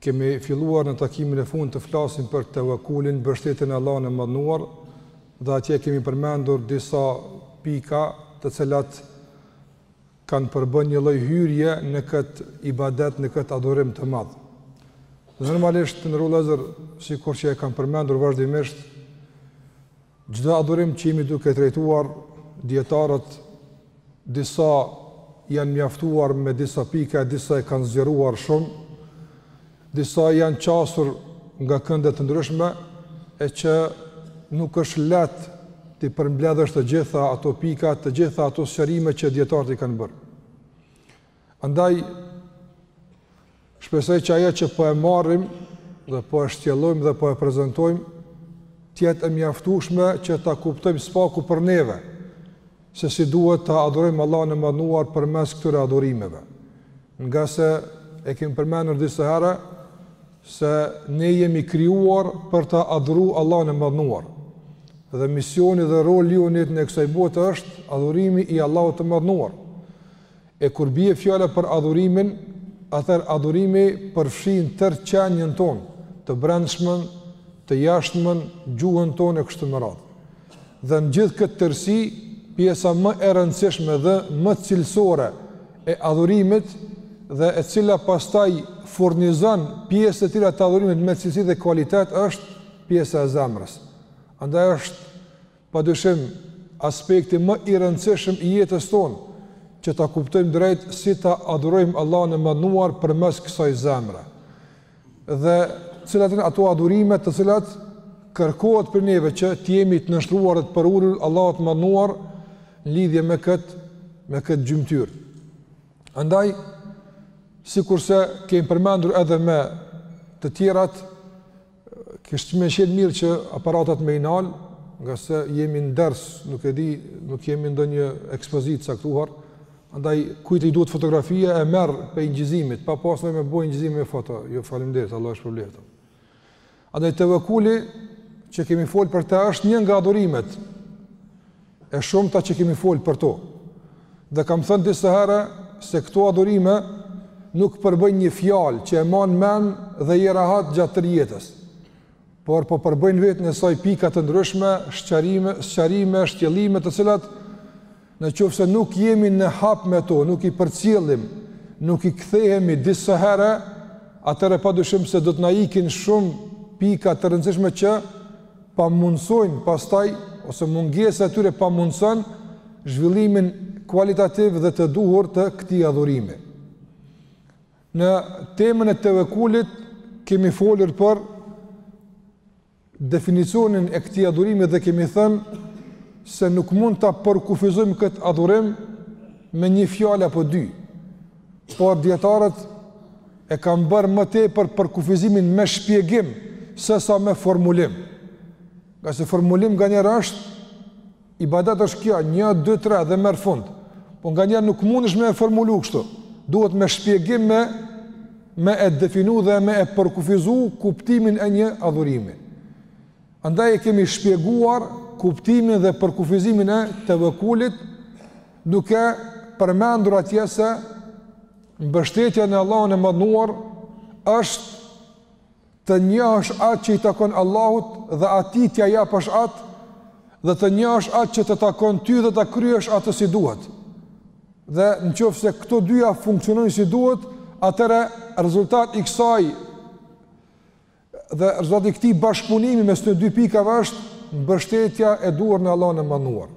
Kemi filluar në takimin e fundit të flasim për tevekulin, mbështetjen në Allahun e Madhnuar dhe atje kemi përmendur disa pika të cilat kanë përbën një lloj hyrje në këtë ibadet, në këtë adhurim të madh. Dhe normalisht vëllezër, sikur që e kam përmendur vazhdimisht, Çdo adhurim që jemi duke trajtuar dijetarët disa janë mjaftuar me disa pika, disa e kanë zgjeruar shumë, disa janë qasur nga kënde të ndryshme, e që nuk është lehtë t'i përmbledhësh të gjitha ato pika, të gjitha ato sqarime që dijetarët i kanë bërë. Andaj, shpresoj që ajo që po e marrim dhe po e shtjellojmë dhe po e prezentojmë, të jetë e mjaftueshme që ta kuptojmë së paku për neve, se si duhet ta adhurojmë Allahun e Madhnuar përmes këtyre adhurimeve. Nga se e kemë përmenur disë herë, se ne jemi krijuar për ta adhuru Allahun e Madhnuar. Dhe misioni dhe roli yni në këtë botë është adhurimi i Allahut të Madhnuar. E kur bie fjala për adhurimin, atëherë adhurimi përfshin tërë qenien tonë, të brendshmën, të jashtmen, gjuhën tonë e kështu me radhë. Dhe në gjithë këtë tërësi, pjesa më e rëndësishme dhe më cilësore e adhurimit dhe e cila pastaj furnizon pjesët e tjera të adhurimit me cilësi dhe kualitet është pjesa e zemrës. Andaj është Pa dyshim, aspekti më i rëndësishëm i jetës tonë, që ta kuptojmë drejt si ta adhurojmë Allahun e Madhnuar përmes kësaj zemre. Dhe cilat janë ato adhurime të cilat kërkohet për neve që të jemi të nënshtruar dhe të përulur Allahut të Madhnuar në lidhje me kët me kët gjymtyr. Andaj sikurse kemi përmendur edhe me të tjerat Kishte me qenë mirë që aparatat me i nal, ngase jemi në ders, nuk e di, nuk jemi ndonjë ekspozitë të caktuar. Andaj kujt i duhet fotografia e merr pej incizimit, pa pas nevojë me bo incizim me foto. Ju faleminderit, Allahu ju shpërbleftë. Andaj tevekuli që kemi fol për të është një nga adhurimet. E shumta që kemi fol për to. Dhe kam thënë disa herë se këto adhurime nuk përbëjnë një fjalë që e man men dhe je rahat gjatë tërë jetës. Por po përbëjnë në veten e saj pika të ndryshme, sqarime, sqarime, shtjellime të cilat në qoftë se nuk jemi në hap me to, nuk i përcjellim, nuk i kthehemi disa herë, atëherë pa dyshim se do të na ikin shumë pika të rëndësishme që pamundësojnë pastaj ose mungesa e tyre pamundëson zhvillimin kualitativ dhe të duhur të këtij adhurimi. Në temën e tevekkulit kemi folur për definicionin e këtij adhurimi dhe kemi thënë se nuk mund ta përkufizojmë këtë adhurim me një fjalë apo dy. por dijetarët e kanë bërë më tepër përkufizimin me shpjegim, sesa me formulim. Ngase formulim nganjëherë është, ibadet është kja, një, dy, tre, dhe merr fund. Po nganjëherë nuk mund është me e formulu kështu. Duhet me shpjegim me, me e definu dhe me e përkufizu kuptimin e një adhurimi. Andaj e kemi shpjeguar kuptimin dhe përkufizimin e tevekkulit duke përmendur atje se mbështetja në Allahun e madhëruar është të njohësh atë që i takon Allahut dhe atij t'ia japësh atë dhe të njohësh atë që të takon ty dhe ta kryesh atë si duhet dhe në qoftë se këto dyja funksionojnë si duhet atëherë rezultat i kësaj Dhe rezultat i këtij bashkëpunimi mes këtyre dy pikave është mbështetja e duhur në Allahun e Madhëruar.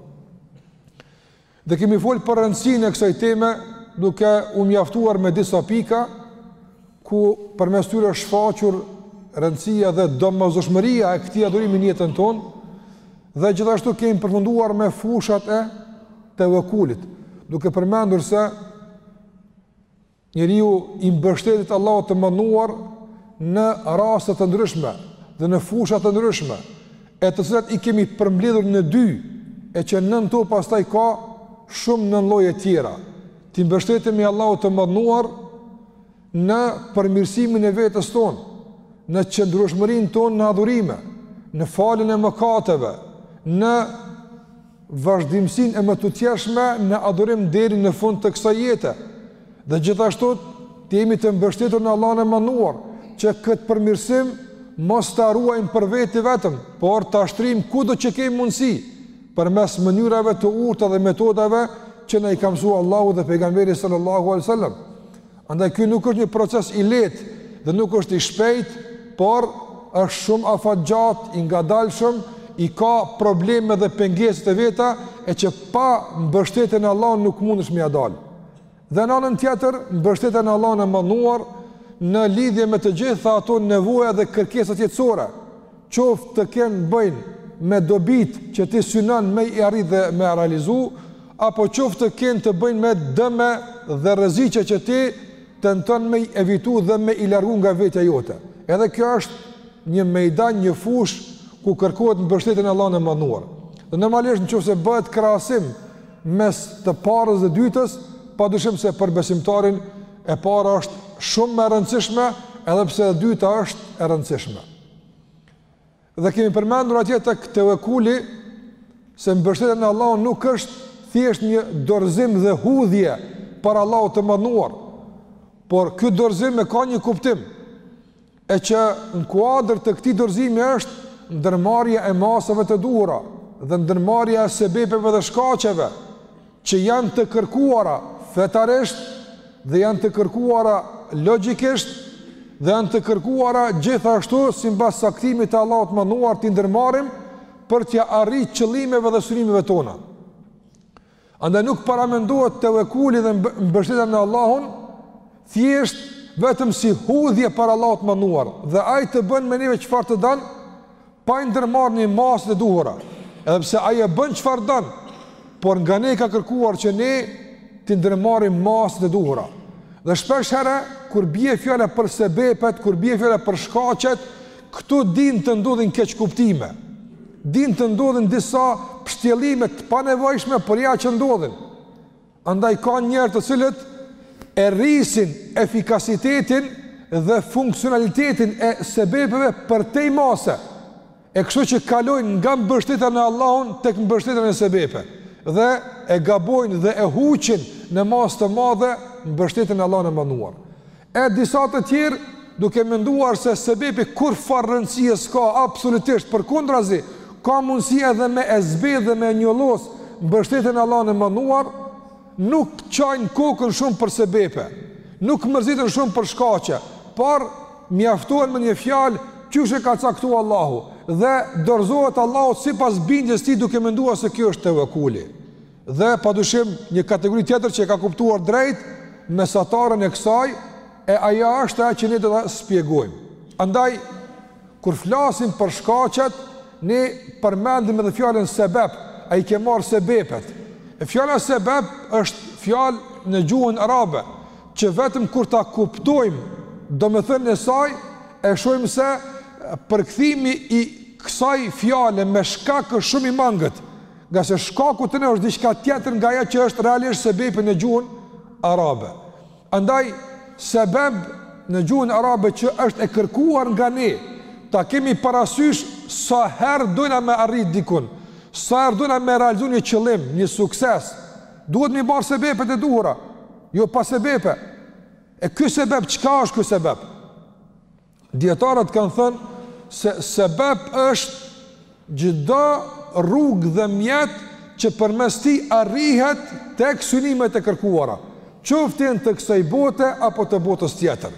Dhe kemi folë për rëndësinë e kësaj teme duke u mjaftuar me disa pika ku përmes tyre është shfaqur rëndësia dhe domosdoshmëria e këtij adhurimi në jetën tonë dhe gjithashtu kemi përfunduar me fushat e tevekkulit, duke përmendur se Njeriu i mbështetet Allahut të Madhëruar në raste të ndryshme dhe në fusha të ndryshme, e të cilat i kemi përmbledhur në dy, e që nën to pastaj ka shumë nënlloje të tjera. T'i mbështetemi Allahut të Madhëruar në përmirësimin e vetes tonë, në qëndrueshmërinë tonë në adhurime, në faljen e mëkateve, në vazhdimësinë e mëtutjeshme në adhurim deri në fund të kësaj jete, dhe gjithashtu të jemi të mbështetur në Allahun e Madhëruar, që këtë përmirësim mos ta ruajmë për veti vetëm, por ta shtrijmë kudo që kemi mundësi, përmes mënyrave të urta dhe metodave që na i ka mësu Allahu dhe pejgamberi sallallahu alejhi ve selam. Andaj ky nuk është një proces i lehtë dhe nuk është i shpejt, por është shumë afatgjatë, i ngadalshëm, i ka probleme dhe pengesa të veta e që pa mbështetjen e Allahut nuk mundesh me ia dal. Dhe në anën tjetër, mbështetja në Allahun e madhëruar në lidhje me të gjitha ato nevoja dhe kërkesat jetësore. qoftë të kenë të bëjnë me dobitë që ti synon me i arrit dhe me realizu, apo qoftë të kenë të bëjnë me dëme dhe rreziqe që ti tenton me i evitu dhe me i largu nga vetja jote. Edhe kjo është një mejdan, një fushë, ku kërkohet mbështetja në Allahun e madhëruar. Dhe normalisht në qoftë se bëhet krahasim mes të parës dhe dytës, pa dyshim se për besimtarin e para është shumë më e rëndësishme, edhe pse e dyta është e rëndësishme. Dhe kemi përmendur atje tek tevekuli, se mbështetja në Allahun nuk është thjesht një dorëzim dhe hudhje para Allahut të madhëruar, por ky dorëzim e ka një kuptim, e që në kuadër të këtij dorëzimi është ndërmarrja e masave të duhura, dhe ndërmarrja e sebepeve dhe shkaqeve, që janë të kërkuara fetarisht dhe janë të kërkuara logjikisht dhe janë të kërkuara gjithashtu simbas caktimit të Allahut të madhëruar t'i ndërmarrim për t'ia arrit qëllimeve dhe synimeve tona. Andaj nuk paramendohet tevekuli dhe mbështetja në Allahun thjesht vetëm si hudhje para Allahut të madhëruar dhe ai të bën me neve çfarë të don pa i ndërmarrë ne masat e duhura, edhe pse ai e bën çfarë don, por nga ne ka kërkuar që ne t'i ndërmarrim masat e duhura. Dhe shpesh herë kur bie fjala për sebepet, kur bie fjala për shkaqet, këtu dinë të ndodhin keqkuptime. Dinë të ndodhin disa pshtjellime të panevojshme por ja që ndodhin. Andaj ka njerëz të cilët e rrisin efikasitetin dhe funksionalitetin e sebepeve përtej mase, e kështu që kalojnë nga mbështetja në Allahun tek mbështetja në sebepe, dhe e gabojnë dhe e huqin në masë të madhe mbështetjen në Allahun e madhëruar. E disa të tjerë duke menduar se sebepi kurrfarë rëndësie s'ka absolutisht përkundrazi, ka mundësi edhe me e zbeh dhe me e njollos mbështetjen në Allahun e madhëruar, nuk çajnë kokën shumë për sebepe, nuk mërziten shumë për shkaqe, por mjaftohen me një fjalë qysh e ka caktu Allahu dhe i dorzohet Allahut sipas bindjes tij duke menduar se kjo është tevekuli. Dhe padyshim një kategori tjetër që e ka kuptuar drejt mesataren e kësaj e ajo është ajo që ne do ta shpjegojmë. Andaj kur flasim për shkaqet, ne përmendim edhe fjalën sebep, a i ke marrë sebepet. E fjala sebep është fjalë në gjuhën arabe që vetëm kur ta kuptojmë domethënien e saj e shohim se përkthimi i kësaj fjale me shkak është shumë i mangët. Nga se shkaku të ne është diçka tjetër nga ajo që është realisht sebepi në gjuhën arabe. Andaj, sebeb në gjuhën arabe që është e kërkuar nga ne, ta kemi parasysh sa herë dojna me arrit dikun, sa herë dojna me realizu një qëllim, një sukses, duhet me i marrë sebepet e duhura, jo pa sebepe. E ky sebeb, çka është ky sebeb? Dijetarët kanë thënë se sebeb është çdo rrugë dhe mjet që përmes tij arrihet tek synimet e kërkuara, qofshin të kësaj bote apo të botës tjetër.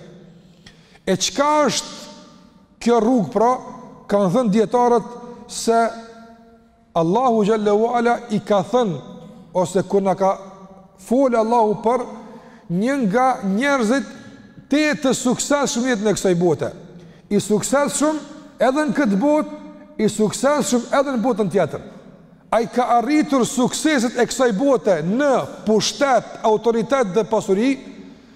E çka është kjo rrugë pra, kanë thënë dijetarët se Allahu xhelle ue ala ka thënë ose kur na ka fol Allahu për një nga njerëzit tejet të suksesshëm në jetën e kësaj bote. I suksesshëm edhe në këtë botë, i suksesshëm edhe në botën tjetër. Ai ka arritur sukseset e kësaj bote në pushtet, autoritet dhe pasuri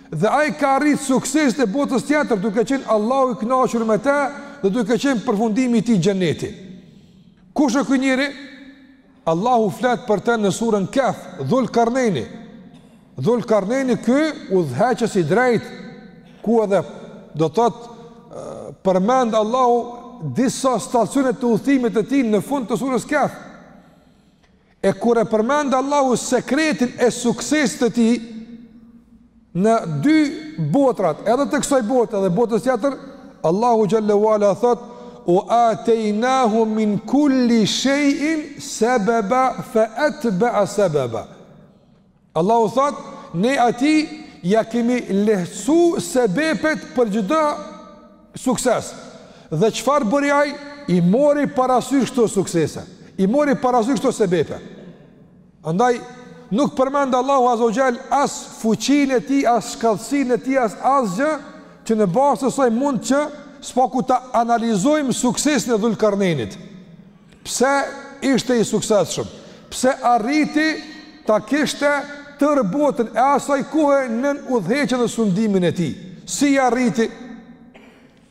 dhe ai ka arrit sukseset e botës tjetër duke qenë Allahu i kënaqur me të dhe duke qenë përfundimi i tij xheneti. Kush është ky njeri? Allahu flet për të në surën Kehf, Dhul Karneni. Dhul Karneni ky udhëheqës i drejtë, ku edhe do të thotë përmend Allahu disa stacione të udhëtimit të tij në fund të surës Kehf. E kur e përmend Allahu sekretin e suksesit të tij në dy botrat, edhe të kësaj bote edhe botës tjetër, Allahu xhelle ue ala thotë: "Wa ataynahu min kulli shay'in sababa fa atba'a sababa." Allahu thotë, ne atij ia kemi lehtësu sebepet për çdo sukses. Dhe çfarë bëri ai, i mori parasysh këto suksese, i mori parasysh këto sebepe. Andaj, nuk përmend Allahu Azze ue xhel as fuqinë e tij, as shkathtësinë e tij, as asgjë, që në bazë të saj mund që së paku ta analizojmë suksesin e Dhul Karnenit. Pse ishte i suksesshëm? Pse arriti ta kishte tërë botën e asaj kohe nën udhëheqjen dhe sundimin e tij? Si i arriti?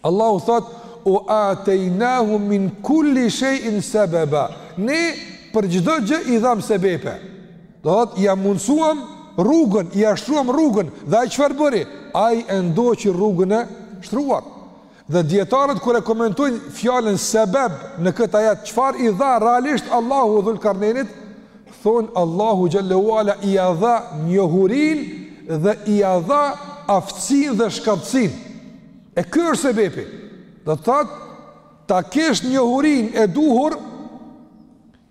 Allahu thotë: "Wa ataynahu min kulli shay'in sababa." Ne për çdo gjë i dhamë sebepe. Do thotë ia mundësuam rrugën, ia shtruam rrugën dhe ai çfarë bëri? Ai e ndoqi rrugën e shtruar. Dhe dijetarët kur e komentojnë fjalën sebeb në këtë ajet, çfarë i dha realisht Allahu Dhul Karnenit, thonë Allahu xhelle ue ala ia dha njohurinë dhe ia dha aftësinë dhe shkathtësinë. E ky është sebepi. Do të thotë ta kesh njohurinë e duhur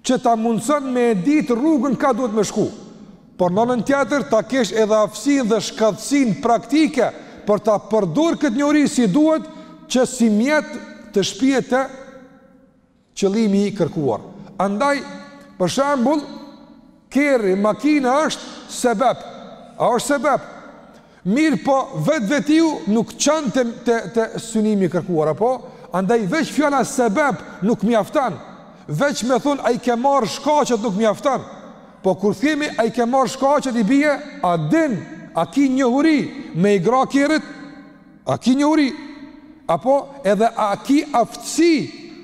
që ta mundëson me e ditë rrugën ka duhet me shku, por në anën tjetër ta kesh edhe aftësinë dhe shkathtësinë praktike për ta përdor këtë njohuri si duhet që si mjet të shpie te qëllimi i kërkuar. Andaj, për shembull, kerri, makina është sebep, a është sebep, Mirëpo vetvetiu nuk çon të të, të synimi kërkuar apo andaj veç fjala sebeb nuk mjafton. Veç me thënë a i ke marr shkaqet nuk mjafton. Po kur themi a i ke marr shkaqet i bie a din a ki njohuri me i gra kerrit? A ki njohuri? Apo edhe a ki aftësi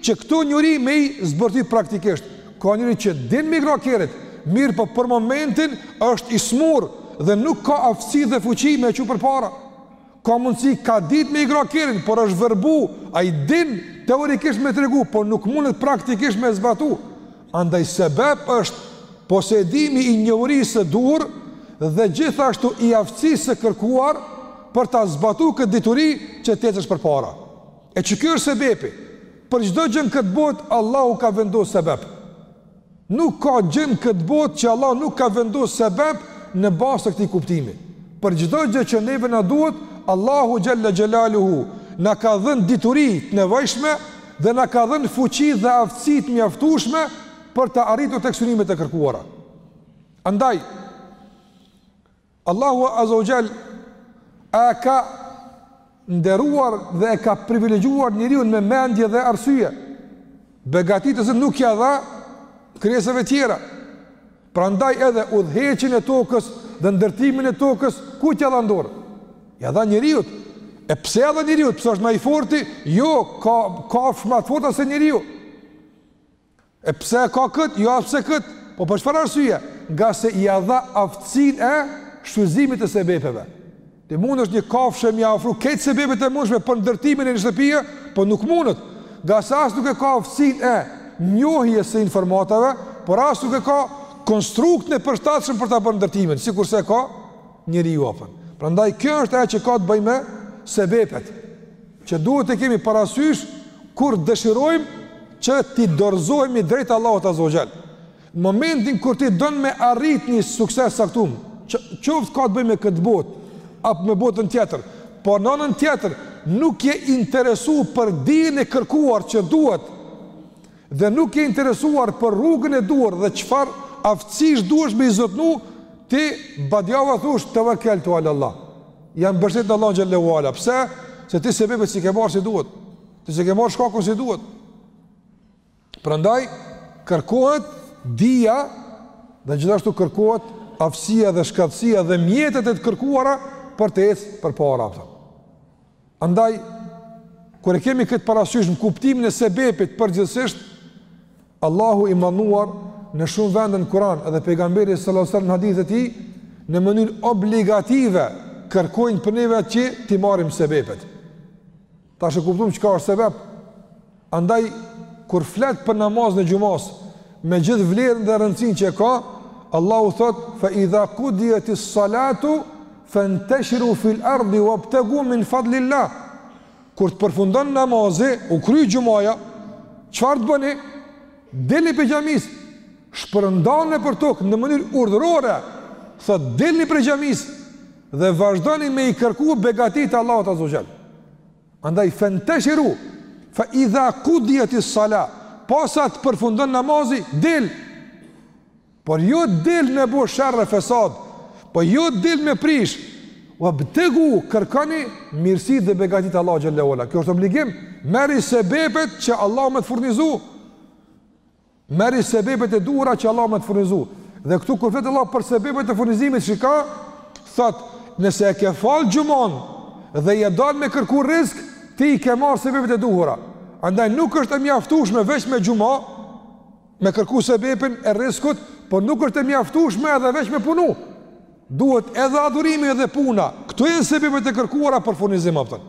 që këto njohuri me i zbërthy praktikisht? Ka njëri që din me i gra kerrit, mirëpo për momentin është i smurë dhe nuk ka aftësi dhe fuqi me e çu përpara. Ka mundësi ka ditë me i gra kerrit, por është vërbu, ai din teorikisht me tregu, por nuk mundet praktikisht me e zbatu. Andaj sebep është posedimi i njohurisë së duhur dhe gjithashtu i aftësisë së kërkuar për ta zbatu këtë dituri që të ecësh përpara. E kjo është sebepi, për çdo gjë në këtë botë Allahu ka vendosur sebep. Nuk ka gjë në këtë botë që Allahu nuk ka vendosur sebep në bazë të këtij kuptimi. Për çdo gjë që neve na duhet, Allahu xhel-le xhelaluhu na ka dhënë dituri të nevojshme dhe na ka dhënë fuqi dhe aftësi të mjaftueshme për të arritur tek synimet e kërkuara. Andaj Allahu Azza wa Jall e ka nderuar dhe e ka privilegjuar njeriun me mendje dhe arsye. Begati të cilën nuk ia dha krijesave të tjera. Prandaj edhe udhëheqjen e tokës dhe ndërtimin e tokës kujt ia dha n'dorë? Ia dha njeriut. E pse ia dha njeriut, pse është më i forti? Jo, ka ka më të fortë se njeriu. E pse e ka kët? Jo as pse kët, po për çfarë arsye? Ngase ia dha aftësinë e shfrytëzimit të sebepeve. Ti mundesh një kafshe me ia afru krejt sebepet e mundshme për ndërtimin e një shtëpie, po nuk mundet. Ngase as nuk e ka aftësinë e njohjes së informatave, por as nuk e ka konstruktin e përshtatshëm për ta bërë ndërtimin, sikurse e ka njeriu apo. Prandaj kjo është ajo që ka të bëjë me sebepet. Që duhet të kemi parasysh kur dëshirojmë që t'i dorëzohemi drejt Allahut Azza wa Jall. Në momentin kur ti don me arrit një sukses të caktum, qoftë ka të bëjë me këtë botë apo me botën tjetër, po në anën tjetër nuk je interesu për dijen e kërkuar që duhet dhe nuk je interesuar për rrugën e duhur dhe çfarë aftësish duhesh me i zotnu, ti badihava thush tevekkeltu alallah. Jam mbështet në Allahun xhelle ue ala. Pse? Se ti sebebe s'i ke marrë si duhet. Ti s'e ke marrë shkakun si duhet. Prandaj, kërkohet dija dhe gjithashtu kërkohet aftësia dhe shkathtësia dhe mjetet e kërkuara për të ecë përpara. Për. Andaj, kur e kemi këtë parasysh kuptimin e sebepit përgjithësisht, Allahu i madhëruar në shumë vende në Kur'an dhe pejgamberi sallallahu alajhi wasallam në hadithe të tij në mënyrë obligative kërkojnë prej neve që t'i marrim sebepet. Tash e kuptum çka është sebep. Andaj kur flet për namazin e xhumasë, me gjithë vlerën dhe rëndësinë që ka, Allahu thotë: "Fa idha qudiyat as-salatu fantashiru fil ardi wabtagu min fadlillah." Kur të përfundon namazi, u kry xhumaja, çfarë të bëni? Dilni prej xhamisë, shpërndanu për tokë në mënyrë urdhërore. Thotë dilni prej xhamisë dhe vazhdoni me i kërku begatitë e Allahut azze ue xhel. Andaj fenteshiru fa idha kudiyati sala, posa të përfundon namazi, dil. Por jo dil me bo sherr e fesad, por jo dil me prish. Wa btegu kërkoni mirësi dhe begatitë e Allahut xhelle ue ala. Kjo është obligim, merri sebepet që Allahu me të furnizu. Merri sebepet e duhura që Allahu me të furnizu. Dhe këtu kur flet Allahu për sebepet e furnizimit që ka, thotë, nëse e ke fal xhumanë dhe je dal me kërku rrizk, ti i ke marrë sebepet e duhura. Andaj nuk është e mjaftueshme veç me xhuma me kërku sebepin e rrizkut, por nuk është e mjaftueshme edhe veç me punu. Duhet edhe adhurimi edhe puna. Këto janë sebepet e kërkuara për furnizim afton.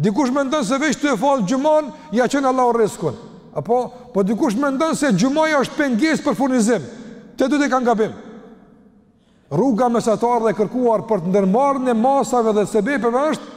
Dikush mendon se veç t'e fal xhumanë ia çon Allahu rrizkun. Apo, po dikush mendon se xhumaja është pengesë për furnizim. Të dytë e kanë gabim. Rruga mesatare dhe e kërkuar për ndërmarrjen e masave dhe sebepeve është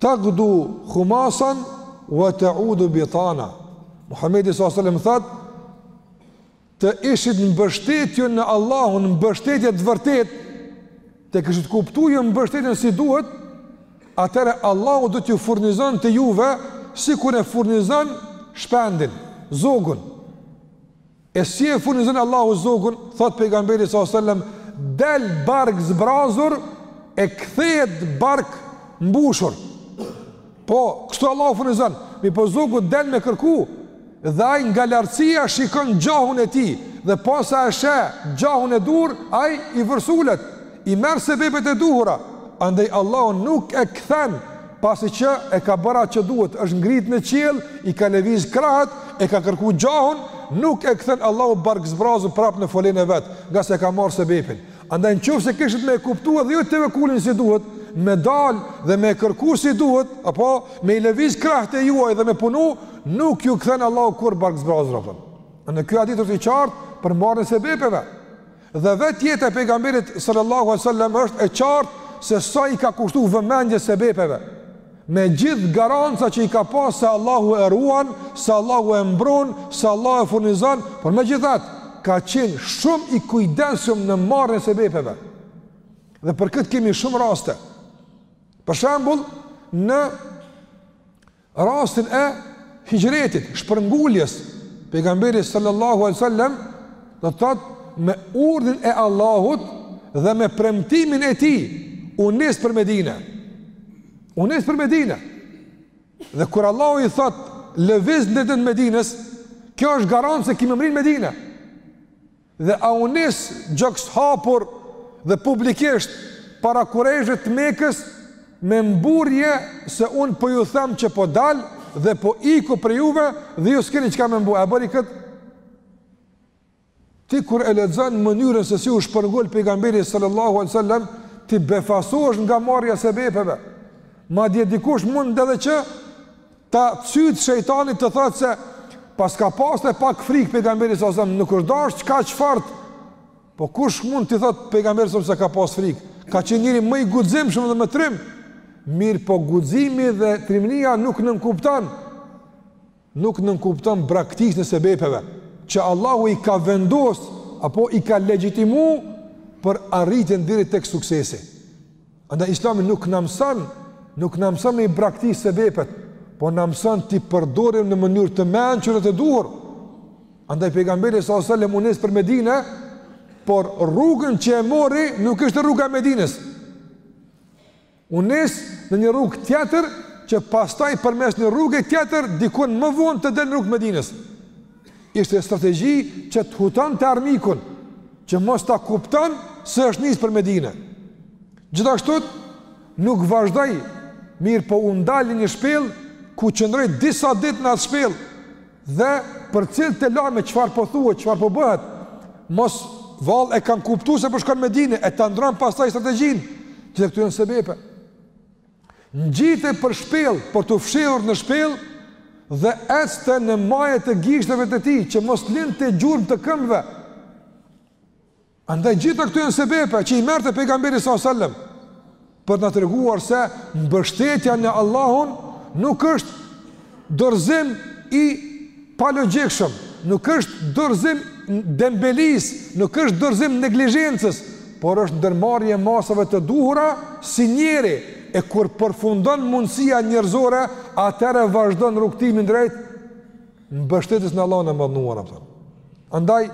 Tagdu khimasan wa ta'udu bitana. Muhamedi sallallahu alaihi wasallam thotë të ishit mbështet ju në Allahun, mbështetje të vërtetë, të kishit kuptu ju mbështetjen si duhet, atëherë Allahu do t'ju furnizonte juve sikur e furnizon shpendin, zogun. E si e furnizon Allahu zogun, thotë pejgamberi sa selam, del bark zbrazur e kthehet bark mbushur. Po, kështu Allahu furnizon, mirëpo zogu del me kërku, dhe ai nga lartësia shikon gjahun e tij dhe posa e sheh gjahun e duhur, ai i vërsulet. i merr sebepet e duhura, andaj Allahu nuk e kthen pasi që e ka bërë atë që duhet, është ngritë në qiell, i ka lëvizë krahët, e ka kërku gjahun, nuk e kthen Allahu bark zbrazu prapë në folenë e vet, nga se e ka marrë sebepin. Andaj nëse kishit me e kuptu edhe ju tevekulin si duhet, me dalë dhe me kërku si duhet, apo me i lëvizë krahët e juaj dhe me punu, nuk ju kthen Allahu kurrë bark zbrazu. Në ky hadith është i qartë për marrjen e sebepeve. Dhe vetë jeta e Pejgamberit sallallahu alejhi ve sellem është e qartë se sa i ka kushtu vëmendje sebepeve. Me gjithë garanca që i ka pasë se Allahu e ruan, se Allahu e mbron, se Allahu e furnizon, por megjithatë ka qenë shumë i kujdesshëm në marrjen e sebepeve. Dhe për këtë kemi shumë raste. Për shembull, në Rastin e hixhretit, shpërnguljes, pejgamberi sallallahu alaihi wasallam do të thotë me urdhrin e Allahut dhe me premtimin e tij u nis për Medinë. U nis për Medinë. Dhe kur Allahu i thotë lëviz në drejtim të Medinës, kjo është garancë se ki me mrri n'Medinë. Dhe a u nis gjoksëhapur dhe publikisht para kurejshve të Mekës me mburrje se unë po ju them që po dal dhe po iku prej juve dhe ju s'keni çka me m'bo. A bëri kët? Ti kur e lexon mënyrën se si u shpërngul pejgamberi sallallahu alaihi wasallam, ti befasohesh nga marrja e sebepeve. Madje dikush mund edhe që Ta cytë shejtani të thotë se paska pasë edhe pak frikë pejgamberi salallahu sellem, nuk është dashtë çka çfarë, po kush mund t'i thotë pejgamberit sallam se ka pasë frikë, ka qenë njeri më i guximshëm dhe më trim, mirëpo guximi dhe trimnia nuk nënkupton, nuk nënkupton braktisjen e sebepeve, që Allahu i ka vendosë, apo i ka legjitimu për arritjen deri tek suksesi. Andaj Islami nuk na mëson, nuk na mëson me i braktisë sebepet, po na mëson t'i përdorim në mënyrë të mençur dhe të duhur. Andaj pejgamberi sallallahu sellem u nis për Medinë, por rrugën që e mori nuk ishte rruga e Medinës. U nis në një rrugë tjetër që pastaj përmes një rruge tjetër diku më vonë të del në rrugë të Medinës. Ishte strategji që të hutonte armikun, që mos ta kupton se është nisë për Medine. Gjithashtu nuk vazhdoi mirëpo u ndal në një shpellë ku qëndroi disa ditë në atë shpellë dhe përcillte lajme çfarë po thuhet, çfarë po bëhet, mos vallë e kanë kuptu se po shkon për Medine e ta ndërron pastaj strategjinë, të gjitha këto janë sebepe. Ngjitej për shpellë, për t'u fshehur në shpellë, dhe ecte në maje të gishtëve të tij, që mos linte gjurmë të këmbëve. Andaj gjitha këto janë sebepe që i merrte pejgamberi sa selam për të na treguar se mbështetja në Allahun nuk është Dorëzim i palogjikshëm, nuk është dorëzim dembelisë, nuk është dorëzim neglizhencës, por është ndërmarrje e masave të duhura si njeri, e kur përfundon mundësia njerëzore, atëherë vazhdon rrugëtimin drejt mbështetjes në Allahun e Madhënuar. Andaj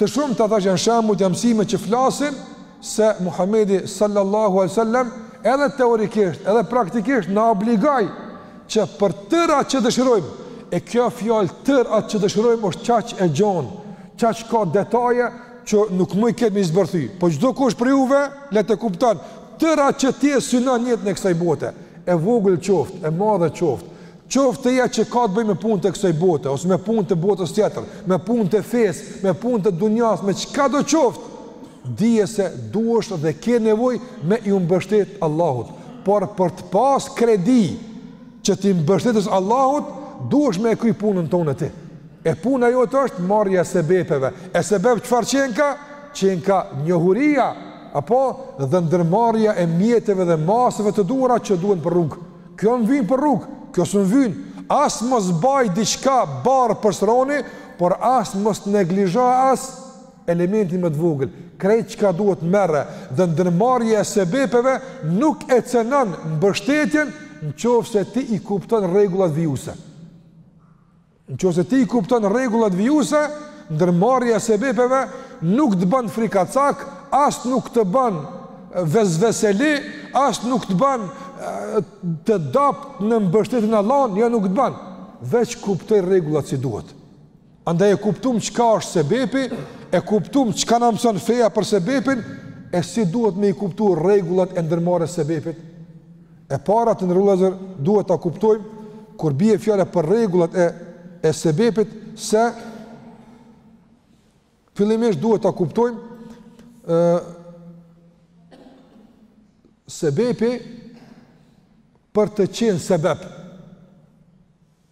Të shumta thash janë shembujt e mësimet që flasin se Muhamedi sallallahu alaihi wasallam edhe teorikisht, edhe praktikisht na obligoi që për tërë atë që dëshirojmë, e kjo fjalë tërë atë që dëshirojmë është çaq e gjon, çaq ka detaje që nuk muj ketë mi zbërthy. Po çdo kush prej juve, le të kupton, tërë atë që ti e synon n'jetën e kësaj bote, e vogël qoftë, e madhe qoftë, Qoftë e ajo që ka të bëjë me punët e kësaj bote, ose me punët e botës tjetër, me punët e fesë, me punët e dunjas, me çka do qoftë, dije se duhesh dhe ke nevojë me ju mbështet Allahut, por për të pas kredi që t'i mbështetesh Allahut, duhesh me e kry punën tone ti. E puna jote është marrja e sebepeve. E sebep çfarë qenka? Qenka njohuria apo dhe ndërmarrja e mjeteve dhe masave të duhura që duhen për rrugë. Kjo më vyn për rrugë, kjo s'më vyn, as mos baj diçka barrë përsëkoti, por as mos neglizho as elementin më të vogël, krejt çka duhet merre dhe ndërmarrja e sebepeve nuk e cenon mbështetjen në qoftë se ti i kupton rregullat vijuese. Në qoftë se ti i kupton rregullat vijuese, ndërmarrja e sebepeve nuk të ban frikacak, as nuk të ban vesveseli, as nuk të ban të dobët në mbështetjen n'Allahun, jo nuk të ban. Veç kuptoji rregullat si duhet. Andaj e kuptum çka është sebepi, e kuptum çka na mëson feja për sebepin, e si duhet me i kuptu rregullat e ndërmarrjes së sebepit. E para të nderuar vëllezër duhet ta kuptojmë kur bie fjala për rregullat e e sebepit se fillimisht duhet ta kuptojmë ë sebepi për të qenë sebep.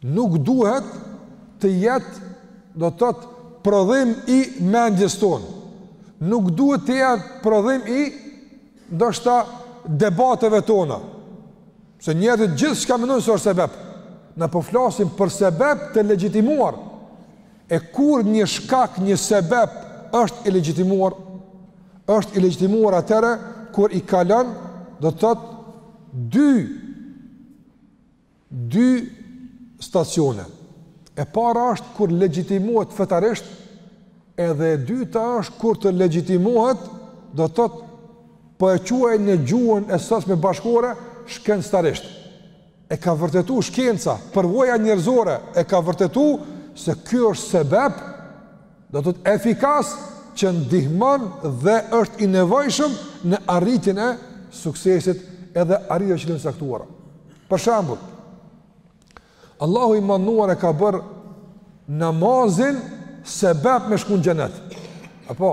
Nuk duhet të jetë, do të thotë, prodhim i mendjes tonë. Nuk duhet të jetë prodhim i ndoshta debateve tona. Se njerëzit gjithçka mendojnë se është sebeb. Na po flasim për sebeb të legjitimuar. E kur një shkak, një sebeb është i legjitimuar, është i legjitimuar atëherë kur i kalon, do të thotë, dy Dy stacione. E para është kur legjitimohet fetarisht, edhe e dyta është kur të legjitimohet, do të thotë po e quaj në gjuhën e sotshme bashkëkohore shkencërisht. E ka vërtetu shkenca, përvoja njerëzore e ka vërtetu se ky është sebeb do të thotë efikas që ndihmon dhe është i nevojshëm në arritjen e suksesit edhe arritjen e qëllimeve të caktuara. Për shembull, Allahu i madhëruar e ka bërë namazin sebeb me shku në xhenet. Apo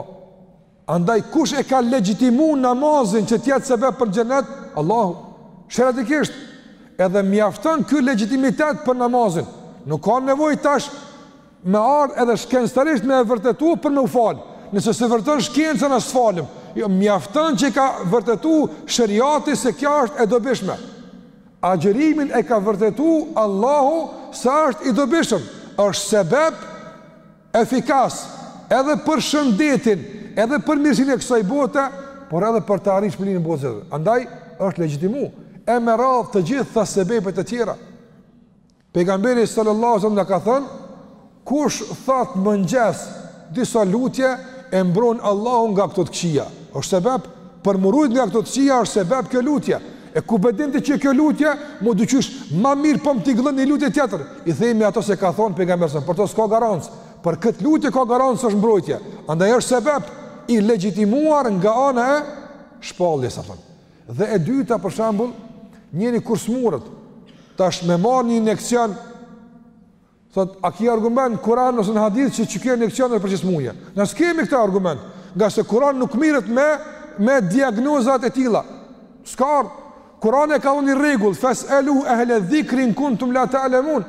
Andaj kush e ka legjitimu namazin që të jetë sebeb për xhenet? Allahu. Sheriatikisht, edhe mjafton ky legjitimitet për namazin. Nuk ka nevojë tash me ardhë edhe shkencërisht me e vërtetu për me u falë. Nëse s'e vërteton shkenca na s'falem, jo, mjafton që e ka vërtetu sheriati se kjo është e dobishme. Agjërimin e ka vërtetu Allahu se është i dobishëm, është sebeb efikas edhe për shëndetin, edhe për mirësinë e kësaj bote, por edhe për të arritur shpërblimin e botës. Andaj është legjitimu e me radhë të gjitha sebebet e tjera. Pejgamberi sallallahu sallam na ka thënë, kush thotë në mëngjes disa lutje e mbron Allahu nga këto të këqija. Është sebeb, për m'u rujt nga këto të këqija është sebeb kjo lutje. E ku bedin të që kjo lutje, mu dyqysh ma mirë për po më t'i glënë një lutje tjetër. I themi ato s'e ka thonë pejgamberi sa, për to s'ka garancë. Për këtë lutje ka garancë është mbrojtje. Andaj është sebeb i legjitimuar nga ana e shpalljes apo. Dhe e dyta për shembull, njeri kur smuret tash me marr një injeksion thot a ki argument n'Kur'an ose në hadith që qiky injeksion ë për qit smundje. Na s'kemi këtë argument, ngase Kur'ani nuk merret me me diagnozat e tilla. S'ka Kurani ka dhënë një rregull, "Fes'elu ehle zikri in kuntum la ta'lemun."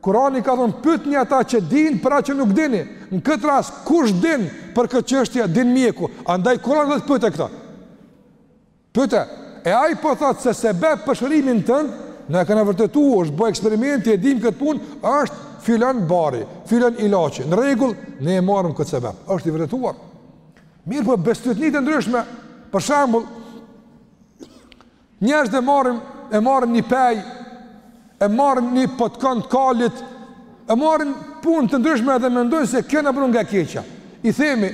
Kurani ka thënë, "Pyetni ata që dinë për atë që nuk dini." Në këtë rast, kush din për këtë çështje, din mjeku. Andaj Kurani thotë pyete këta. Pyete. E ai po thotë se sebeb për shërimin tënd, na e kena vërtetu, u bo eksperimenti, e dimë këtë punë, është filan bari, filan ilaçi. Në rregull, ne e marrim këtë sebeb. Është i vërtetuar. Mirëpo bestytnitë e ndryshme. Për shembull, Njerëzit e marrim, e marrim një pej, e marrim një potkon të kalit, e marrim punë të ndryshme edhe mendojnë se kjo na mbron nga e keqja. I themi,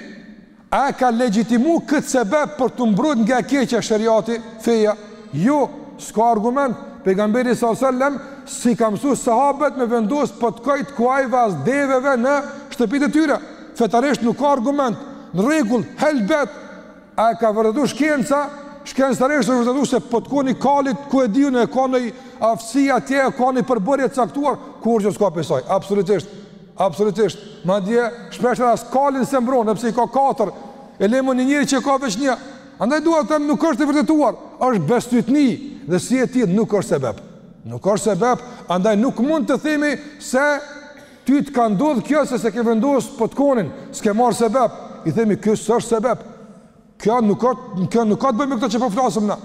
a e ka legjitimu këtë sebep për t'u mbrojt nga e keqja sheriati, feja? Jo, s'ka argument, pejgamberi s.a.s. s'i ka mësu sahabet me vendos potkojt e kuajve as deveve në shtëpitë e tyre. Fetarisht nuk ka argument, në rregull, helbet, A e ka vërtetuar shkenca? Shkencëtarisht është vërtetuar se potkoni i kalit ku e di unë ka ndonjë aftësi atje, ka ndonjë përbërje të caktuar, kur që s'ka pesoj. Absolutisht. Absolutisht. Madje shpeshherë as kalin s'e mbron, edhe pse i ka katër, e le më një njeri që e ka veç një. Andaj dua të them nuk është e vërtetuar, është bestytni dhe si e tillë nuk është sebeb. Nuk është sebeb, andaj nuk mund të themi se Ty të ka ndodhë kjo se s'e ke vendosë potkonin, s'ke marrë sebep, i themi ky s'është sebep, kjo nuk ka, kjo nuk ka të bëjë me këto që po flasim na.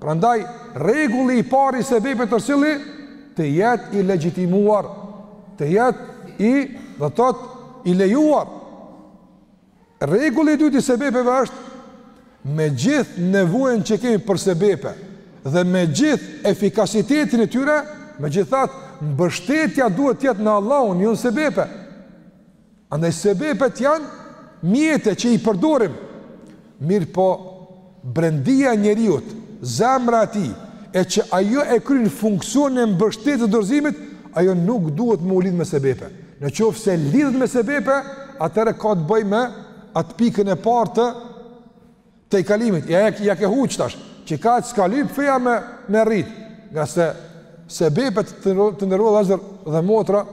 Prandaj, rregulli i parë i sebepit është cili, të jetë i legjitimuar, të jetë i, do të thotë, i lejuar. Rregulli i dytë i sebepeve është me gjithë nevojën që kemi për sebepe dhe me gjithë efikasitetin e tyre, megjithatë mbështetja duhet të jetë në Allahun, jo në sebepe. Andaj sebepet janë mjete që i përdorim, mirëpo Brendia e njeriut, zemra e tij, e që ajo e kryen funksionin e mbështetjes, të dorëzimit, ajo nuk duhet me u lidh me sebepe. Në qoftë se lidhet me sebepe, atëherë ka të bëjë me atë pikën e parë të tejkalimit. Ja ia ke huq tash, çka të ka lyp feja me arrit, ngase sebepet të nderuar vëllezër dhe motra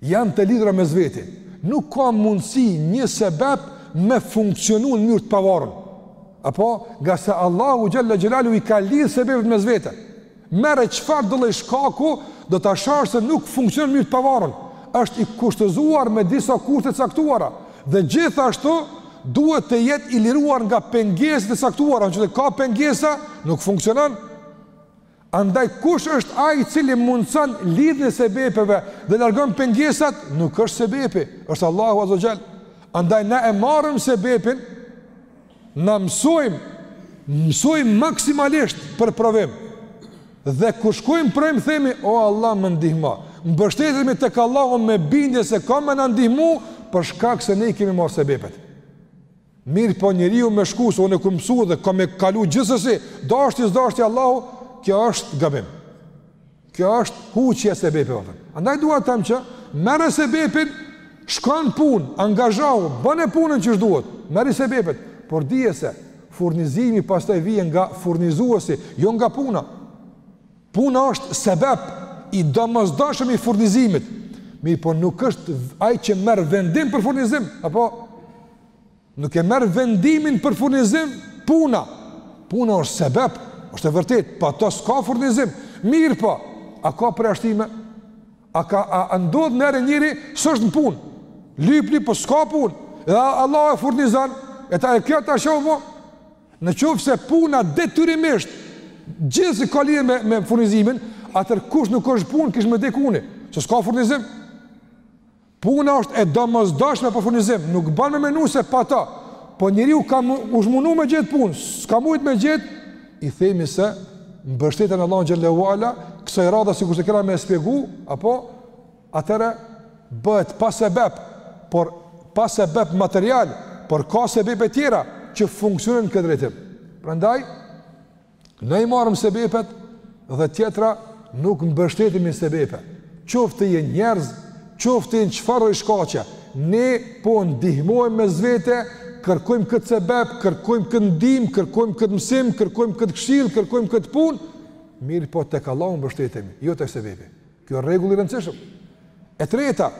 Janë të lidhura mes veti. Nuk ka mundësi një sebep me funksionu në mënyrë të pavarur. Apo, ngase Allahu Xhelle Xhelaluhu i ka lidhë sebepet mes vete. Merre çfarëdo lloj shkaku, do ta shohësh se nuk funksionon në mënyrë të pavarur. është i kushtëzuar me disa kushte të caktuara. Dhe gjithashtu, duhet të jetë i liruar nga pengesat e caktuara, në qoftë ka pengesa, nuk funksionon. Andaj kush është ai i cili mundëson lidhjen e sebepeve dhe largon pengesat, nuk është sebepi, është Allahu azze ue xhel. Andaj na e marrim sebepin, na mësojmë, mësojmë maksimalisht për provim. Dhe kur shkojmë n'provim themi, o Allah më ndihmo. Mbështetemi tek Allahu me bindje se ka me na ndihmu, për shkak se ne i kemi marrë sebepet. Mirëpo njeriu me shku se unë kam mësu dhe kam me kalu gjithsesi, dashti s'dashti Allahu, kjo është gabim. Kjo është huqja e sebepeve atë. Andaj dua të them që merr sebepin, shko n'punë, angazhohu, bëne punën që duhet. Merri sebepet, por dije se furnizimi pastaj vjen nga furnizuesi, jo nga puna. Puna është sebep i domosdoshëm i furnizimit. Mirëpo nuk është ai që merr vendim për furnizim, apo Nuk e merr vendimin për furnizim puna. Puna është sebep, është e vërtetë, pa to s'ka furnizim. Mirëpo, a ka përjashtime? A ka a, a ndodh nëherë njeri s'është në punë? Lyp, po s'ka punë. Edhe Allahu e furnizon, e ta e kjo ta shoh po. Në qoftë se puna detyrimisht gjithsesi ka lidhje me me furnizimin, atëherë kush nuk është n'punë kish me dek uni, se s'ka furnizim. Puna është e domosdoshme për furnizim, nuk ban me menu se pa to. Po njeriu ka u munu me gjet punë, s'ka mujt me gjet, i themi se mbështet n'Allahun xhelle ue ala, kësaj radhe sikur se kena me shpjegu, apo atëherë bëhet pa sebep, por pa sebep material, por ka sebepe tjera që funksionojnë n'këtë drejtim. Prandaj Ne i marrëm sebepet dhe tjetra nuk mbështetemi në sebepe. Qoftë të jenë njerëz, qoftë të jenë çfarëdo shkaqe, ne po ndihmojmë mes vete, kërkojmë këtë sebep, kërkojmë këtë ndihmë, kërkojmë këtë mësim, kërkojmë këtë këshillë, kërkojmë këtë punë, mirëpo tek Allahu mbështetemi, jo te sebepi. Kjo rregull i rëndësishëm. E treta,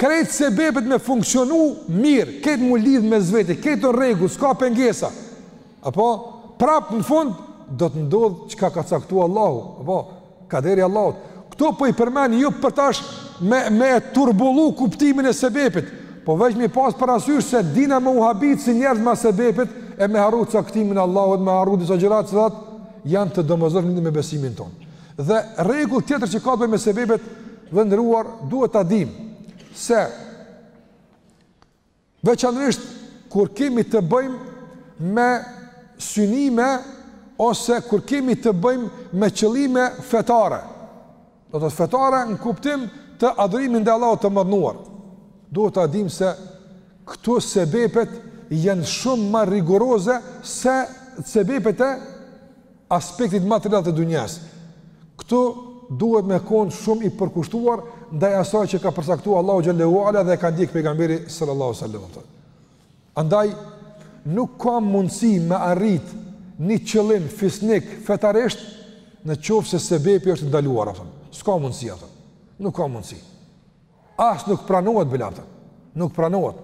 Krejt sebepet me funksionu mirë, krejt m'u lidhë mes veti, krejt në rregull, s'ka pengesa. Apo, prapë në fund, do të ndodhë çka ka caktu Allahu. Apo, kaderi i Allahut. Këto po i përmendi jo për tash me, me turbullu kuptimin e sebepit. Po veç m'i pas parasysh se dina me u habit si njerëz me sebepet e me harru caktimin e Allahut, me harru disa gjëra të cilat janë të domosdoshme me besimin tonë. Dhe rregull tjetër që ka të bëjë me sebepet, të nderuar, duhet ta dimë se veçanërisht kur kemi të bëjmë me synime ose kur kemi të bëjmë me qëllime fetare. Do të thotë fetare në kuptim të adhurimit ndaj Allahut të madhëruar. Duhet ta dimë se këtu sebepet janë shumë ma rigoroze se sebepet e aspektit material të dunjasë. Këtu duhet me kon shumë i përkushtuar ndaj asaj që ka përcaktuar Allahu xhelle ue ala dhe e ka ndjek pejgamberi sallallahu alaihi wasallam. Andaj nuk ka mundësi me arrit një qëllim fisnik fetarisht në qoftë se sebepi është i ndaluar atë. S'ka mundësi atë. Nuk ka mundësi. As nuk pranohet bile, a kupton. Nuk pranohet.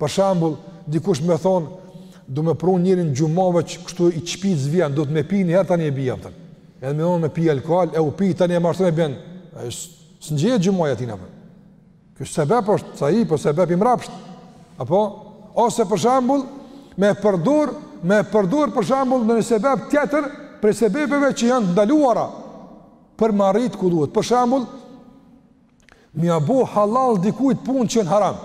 Për shembull, dikush me thonë, du me pru njerin xhumave që kështu hiç po s'vjen, duhet me pi ni herë tani e bi, a kupton. Edhe me don me pi alkool, e u pi tani e marr e bi. Ai s'ngjet xhumaja ti namë. Ky sebep është sa i po sebep i mrapsht. Apo ose për shembull, me përdor, me përdor për shembull në një sebep tjetër prej sebepeve që janë të ndaluara për me arrit ku duhet. Për shembull, Me ia bo hallall dikujt punë që janë haram.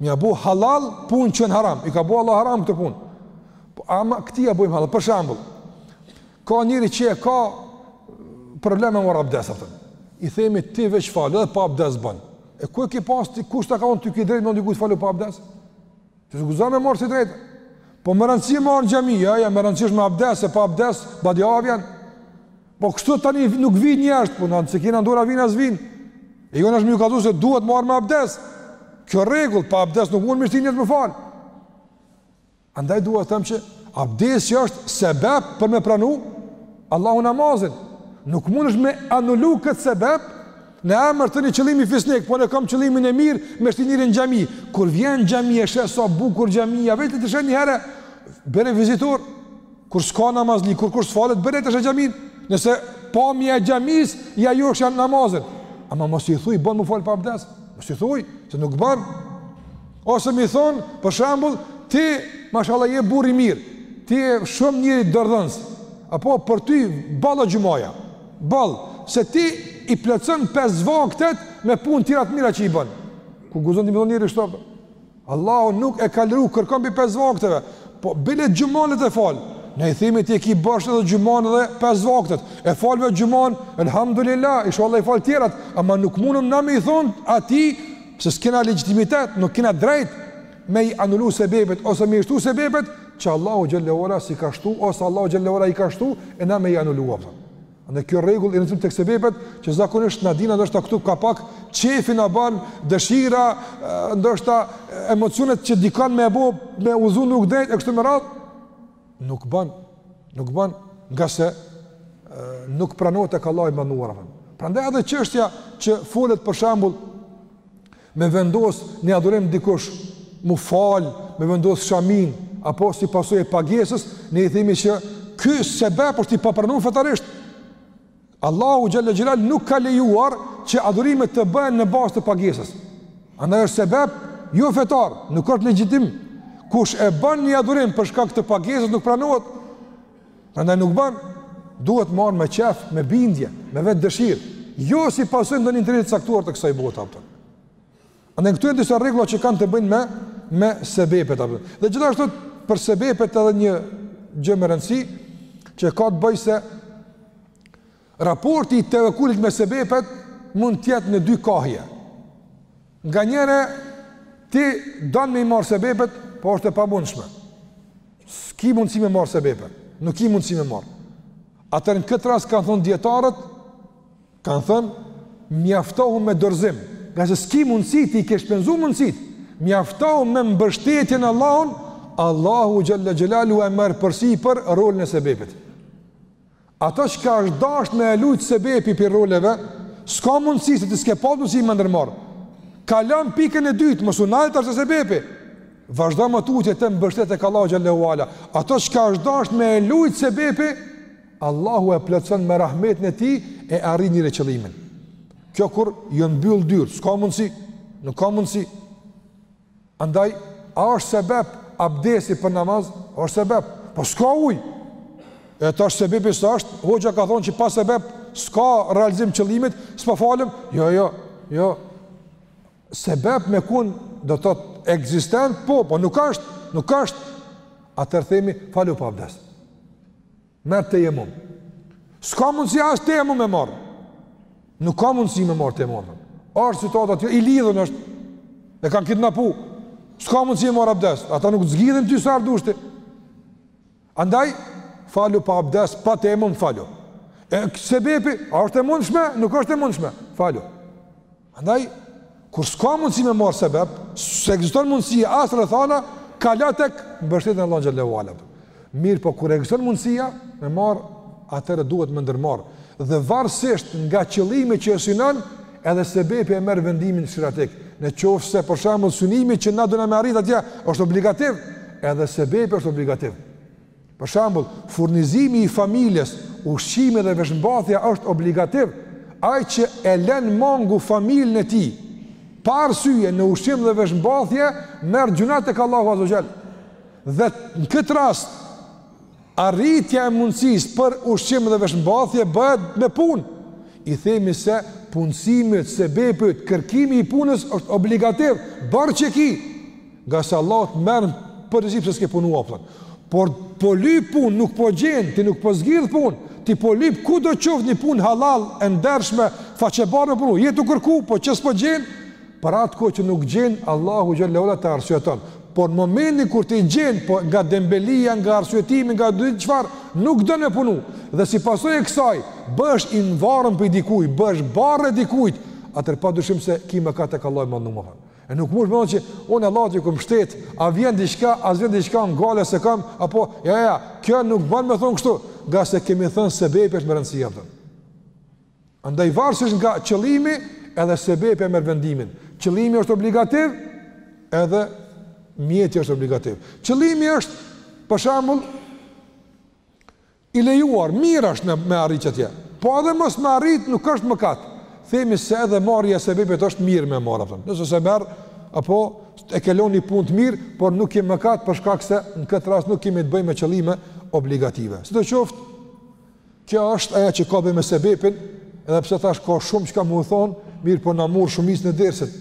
Me ia bo hallall punë që janë haram. I ka bo Allahu haram këto punë. Po ama këtij ia bojmë hallall. Për shembull, ka njeri që e ka problem me marr abdes, a kupton. I themi ti veç falu edhe pa abdes bon. E ku e ki pas ti, kush ta ka dhon ty këtë drejt me i thon dikujt falu pa abdes? Ti s'guxon me marr ksi drejt. Po me rëndësi me ardh në xhami, jo, jo, me rëndësi me abdes, e pa abdes, badihava vjen. Po kështu tani nuk vijnë njerëzt, po ne s'e kena n'dorë a vijnë a s'vijnë. E jona është me ju kallxu se duhet me ardh me abdes. Kjo rregull pa abdes nuk mund me shti njerëz me u fal. Andaj dua të them që abdesi është sebeb për me pranu Allahu namazin. Nuk mund është me anulu këtë sebeb në emër të një qëllimi fisnik, po unë kam qëllimin e mirë me shti njerin në xhami. Kur vjen në xhami e sheh sa bukur xhamia, vetë ta sheh një herë, bjere vizitor, Kur s'ka namazli, kur kur s'falet, bjere ta sheh xhaminë, nëse pamja e xhamisë ia josh namazin. Ama mos i thuj, bon me u falë pa abdes, mos i thuj, se nuk ban. Ose me i thonë, për shembull, ti, mashallah, je burrë i mirë, ti je shumë njeri dorëdhënës, apo për ty, boll a xhumaja, boll, se ti i plotson pesë vaktet me punë tjera të mira që i ban. Ku guxon ti me i thonë njerit kështu? Allahu nuk e ka liru kërkon prej pesë vakteve, po bile xhumanë le t'e falë, na i themi ti e ki borxh edhe xhumanë dhe pesë vaktet, e fale xhumanë, elhamdulillah, inshallah i fal tjerat, ama nuk mundëm na me i thonë atij, se s'kena legitimitet, nuk kena drejt, me i anulu sebebet, ose me i shtu sebebet, që Allahu xhel-le ve ala s'i ka shtu, ose Allahu xhel-le ve ala i ka shtu, e na me i anulu, a kupton. Dhe kjo rregull i rëndësishëm tek sebepet që zakonisht na dinë ndoshta këtu ka pak qejfi na ban dëshira ndoshta emocionet që dikon me e bo me udhëzu në rrugë drejt e kështu me radhë nuk ban nuk ban ngase nuk pranohet tek Allahu i madhëruar. Prandaj edhe çështja që folet për shembull me vendos një adhurim dikush, me u falë, me vendos shaminë, apo si pasojë e pagesës, ne i themi që ky sebep është i papranu fetarisht. Allahu xhel-le xhelaluhu nuk ka lejuar që adhurimet të bëhen në bazë të pagesës. Andaj është sebep, jo fetar, nuk është legjitim. Kush e bën një adhurim për shkak të pagesës nuk pranohet. Prandaj nuk ban, duhet marr me qef, me bindje, me vetë dëshirë, jo si pasojë ndonjë interesi të caktuar të kësaj bote apo. Andaj këtu janë disa rregulla që kanë të bëjnë me me sebepet apo. Dhe gjithashtu për sebepet edhe një gjë me rëndësi që ka të bëjë se Raporti i tevekulit me sebepet mund të jetë në dy kahje. Nga njëra ti don me i marr sebepet, por është e pamundshme. S'ki mundësi me marr sebepet, nuk ki mundësi me marr. Atëherë në këtë rast kanë thënë dijetarët, kanë thënë mjaftohu me dorëzim, ngase s'ki mundësi, ti i ke shpenzu mundësitë. Mjaftohu me mbështetjen n'Allahun, Allahu xhel-le xhelaluhu e merr përsipër rolin e sebepit. Ato çka është dashtë me e lujtë sebepi prej roleve, s'ka mundësi se ti s'ke pas mundësi me ndërmarrë. Kalon pikën e dytë, mos u nal tash te sebepi. Vazhdo më tutje te mbështetja te Allahu xhel-le ue ala. Ato çka është dashtë me e lujtë sebepi, Allahu e plotëson me rahmetin e tij, e arrin njeriu qëllimin. Kjo kur janë mbyllë dyert, s'ka mundësi, nuk ka mundësi. Andaj, a është sebep abdesi për namaz? është sebep. Po s'ka uj! E tash sebepi s'është, hoxha ka thonë që pa sebep, s'ka realizim qëllimit, s'po falem? Jo, jo, jo. Sebep me kun, do të thotë ekzistent, po, po nuk është, nuk është. Atëherë themi, falu pa abdes. Merr tejemum. S'ka mundësi as tejemum me marrë. Nuk ka mundësi me marrë tejemum. Asht situata ajo, i lidhën është. E kanë qitë në burg. S'ka mundësi me marrë abdes. Ata nuk të zgjidhin ty sa herë dush ti. Andaj, falu pa abdes, pa tejemum, falu. E, sebepi, a është e mundshme? Nuk është e mundshme. Falu. Andaj, kur s'ka mundësi me marrë sebep, s'ekziston mundësia as rrethana, kalo tek mbështetja n'Allahun xhel-le ue ala. Mirëpo kur ekziston mundësia me marrë, atëherë duhet me ndërmarrë. Dhe varësisht nga qëllimi që e synon, edhe sebepi e merr vendimin sheriatik. Në qoftë se për shembull synimi që na dona me arrit atje, është obligativ, edhe sebepi është obligativ. Për shembull, furnizimi i familjes, ushqimi dhe veshmbathja është obligativ, ai që e lën mangu familjen e tij pa arsye në ushqim dhe veshmbathje merr gjynah tek Allahu azze ue xhel. Dhe në këtë rast arritja e mundësisë për ushqim dhe veshmbathje bëhet me punë. I themi se punësimit, sebepit, kërkimi i punës është obligativ, borxh e ki. Ngase Allahu të merr në përgjegjësi pse s'ke punu, a kupton. Por po lyp punë, nuk po gjen, ti nuk po zgjidh punë, ti po lyp kudo qoftë një punë halal e ndershme, faqebardhë me punu, je tu kërku, po që s'po gjen, për atë kohë që nuk gjen, Allahu xhele ue ala të arsyeton. Por në momentin kur ti gjen, po nga dembelia, nga arsyetimi, nga di çfarë, nuk don me punu. Dhe si pasojë e kësaj, bëhesh i nvarun prej dikujt, bëhesh barrë e dikujt, atëherë pa dyshim se ki mëkat tek Allahu i Madhnuar. E nuk munesh me thon që unë Allahut ju kum mshtet, a vjen diçka, a vjen diçka në gajle s'e kam, apo ja ja, kjo nuk bën me thon kështu, ngase kemi thën sebepi është me rëndësi, a kupton. Andaj varësisht nga qëllimi edhe sebepi merr vendimin. Qëllimi është obligativ, edhe mjeti është obligativ. Qëllimi është për shembull I lejuar, mirë është me arrit qatje, po edhe mos me arrit nuk është mëkat, themi se edhe marrja e sebepit është mirë me marr, a kupton, nëse s'e merr, apo e ke lënë një punë të mirë, por nuk je në mëkat për shkak se në këtë rast nuk kemi të bëjmë me qëllime obligative. Sidoqoftë, kjo është ajo që ka të bëjë me sebepin, edhe pse tash ka shumë çka me u thon, mirë po na mor shumicën e dersit.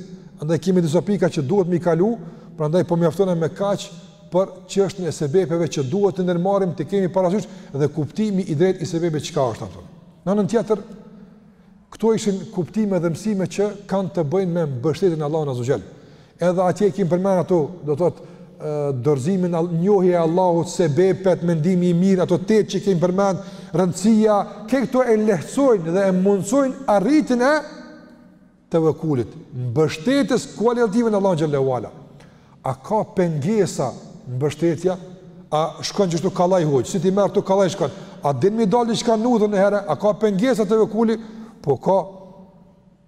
Andaj kemi disa pika që duhet me i kalu, prandaj po mjaftohna me kaq për çështjen e sebepeve që duhet të ndërmarrim të kemi parasysh dhe kuptimi i drejtë i sebepit çka është, a kupton. Në anën tjetër, këto ishin kuptime dhe mësime që kanë të bëjnë me mbështetjen në Allahun azze ue xhel. Edhe atje kemi përmend ato, do të thotë dorëzimin, njohja e Allahut sebepet mendimi i mirë ato tetë që kemi përmend rëndësia këto e lehtësojnë dhe e mundësojnë arritjen e tevekulit, mbështetjes kualitative në Allahun xhele ue ala. A ka pengesa mbështetja? A shkon qeshtu kallaj hoxh, si t'i merr ktu kallaj shkon? A din me dal diçka në udhë najherë? A ka pengesa tevekuli? Po ka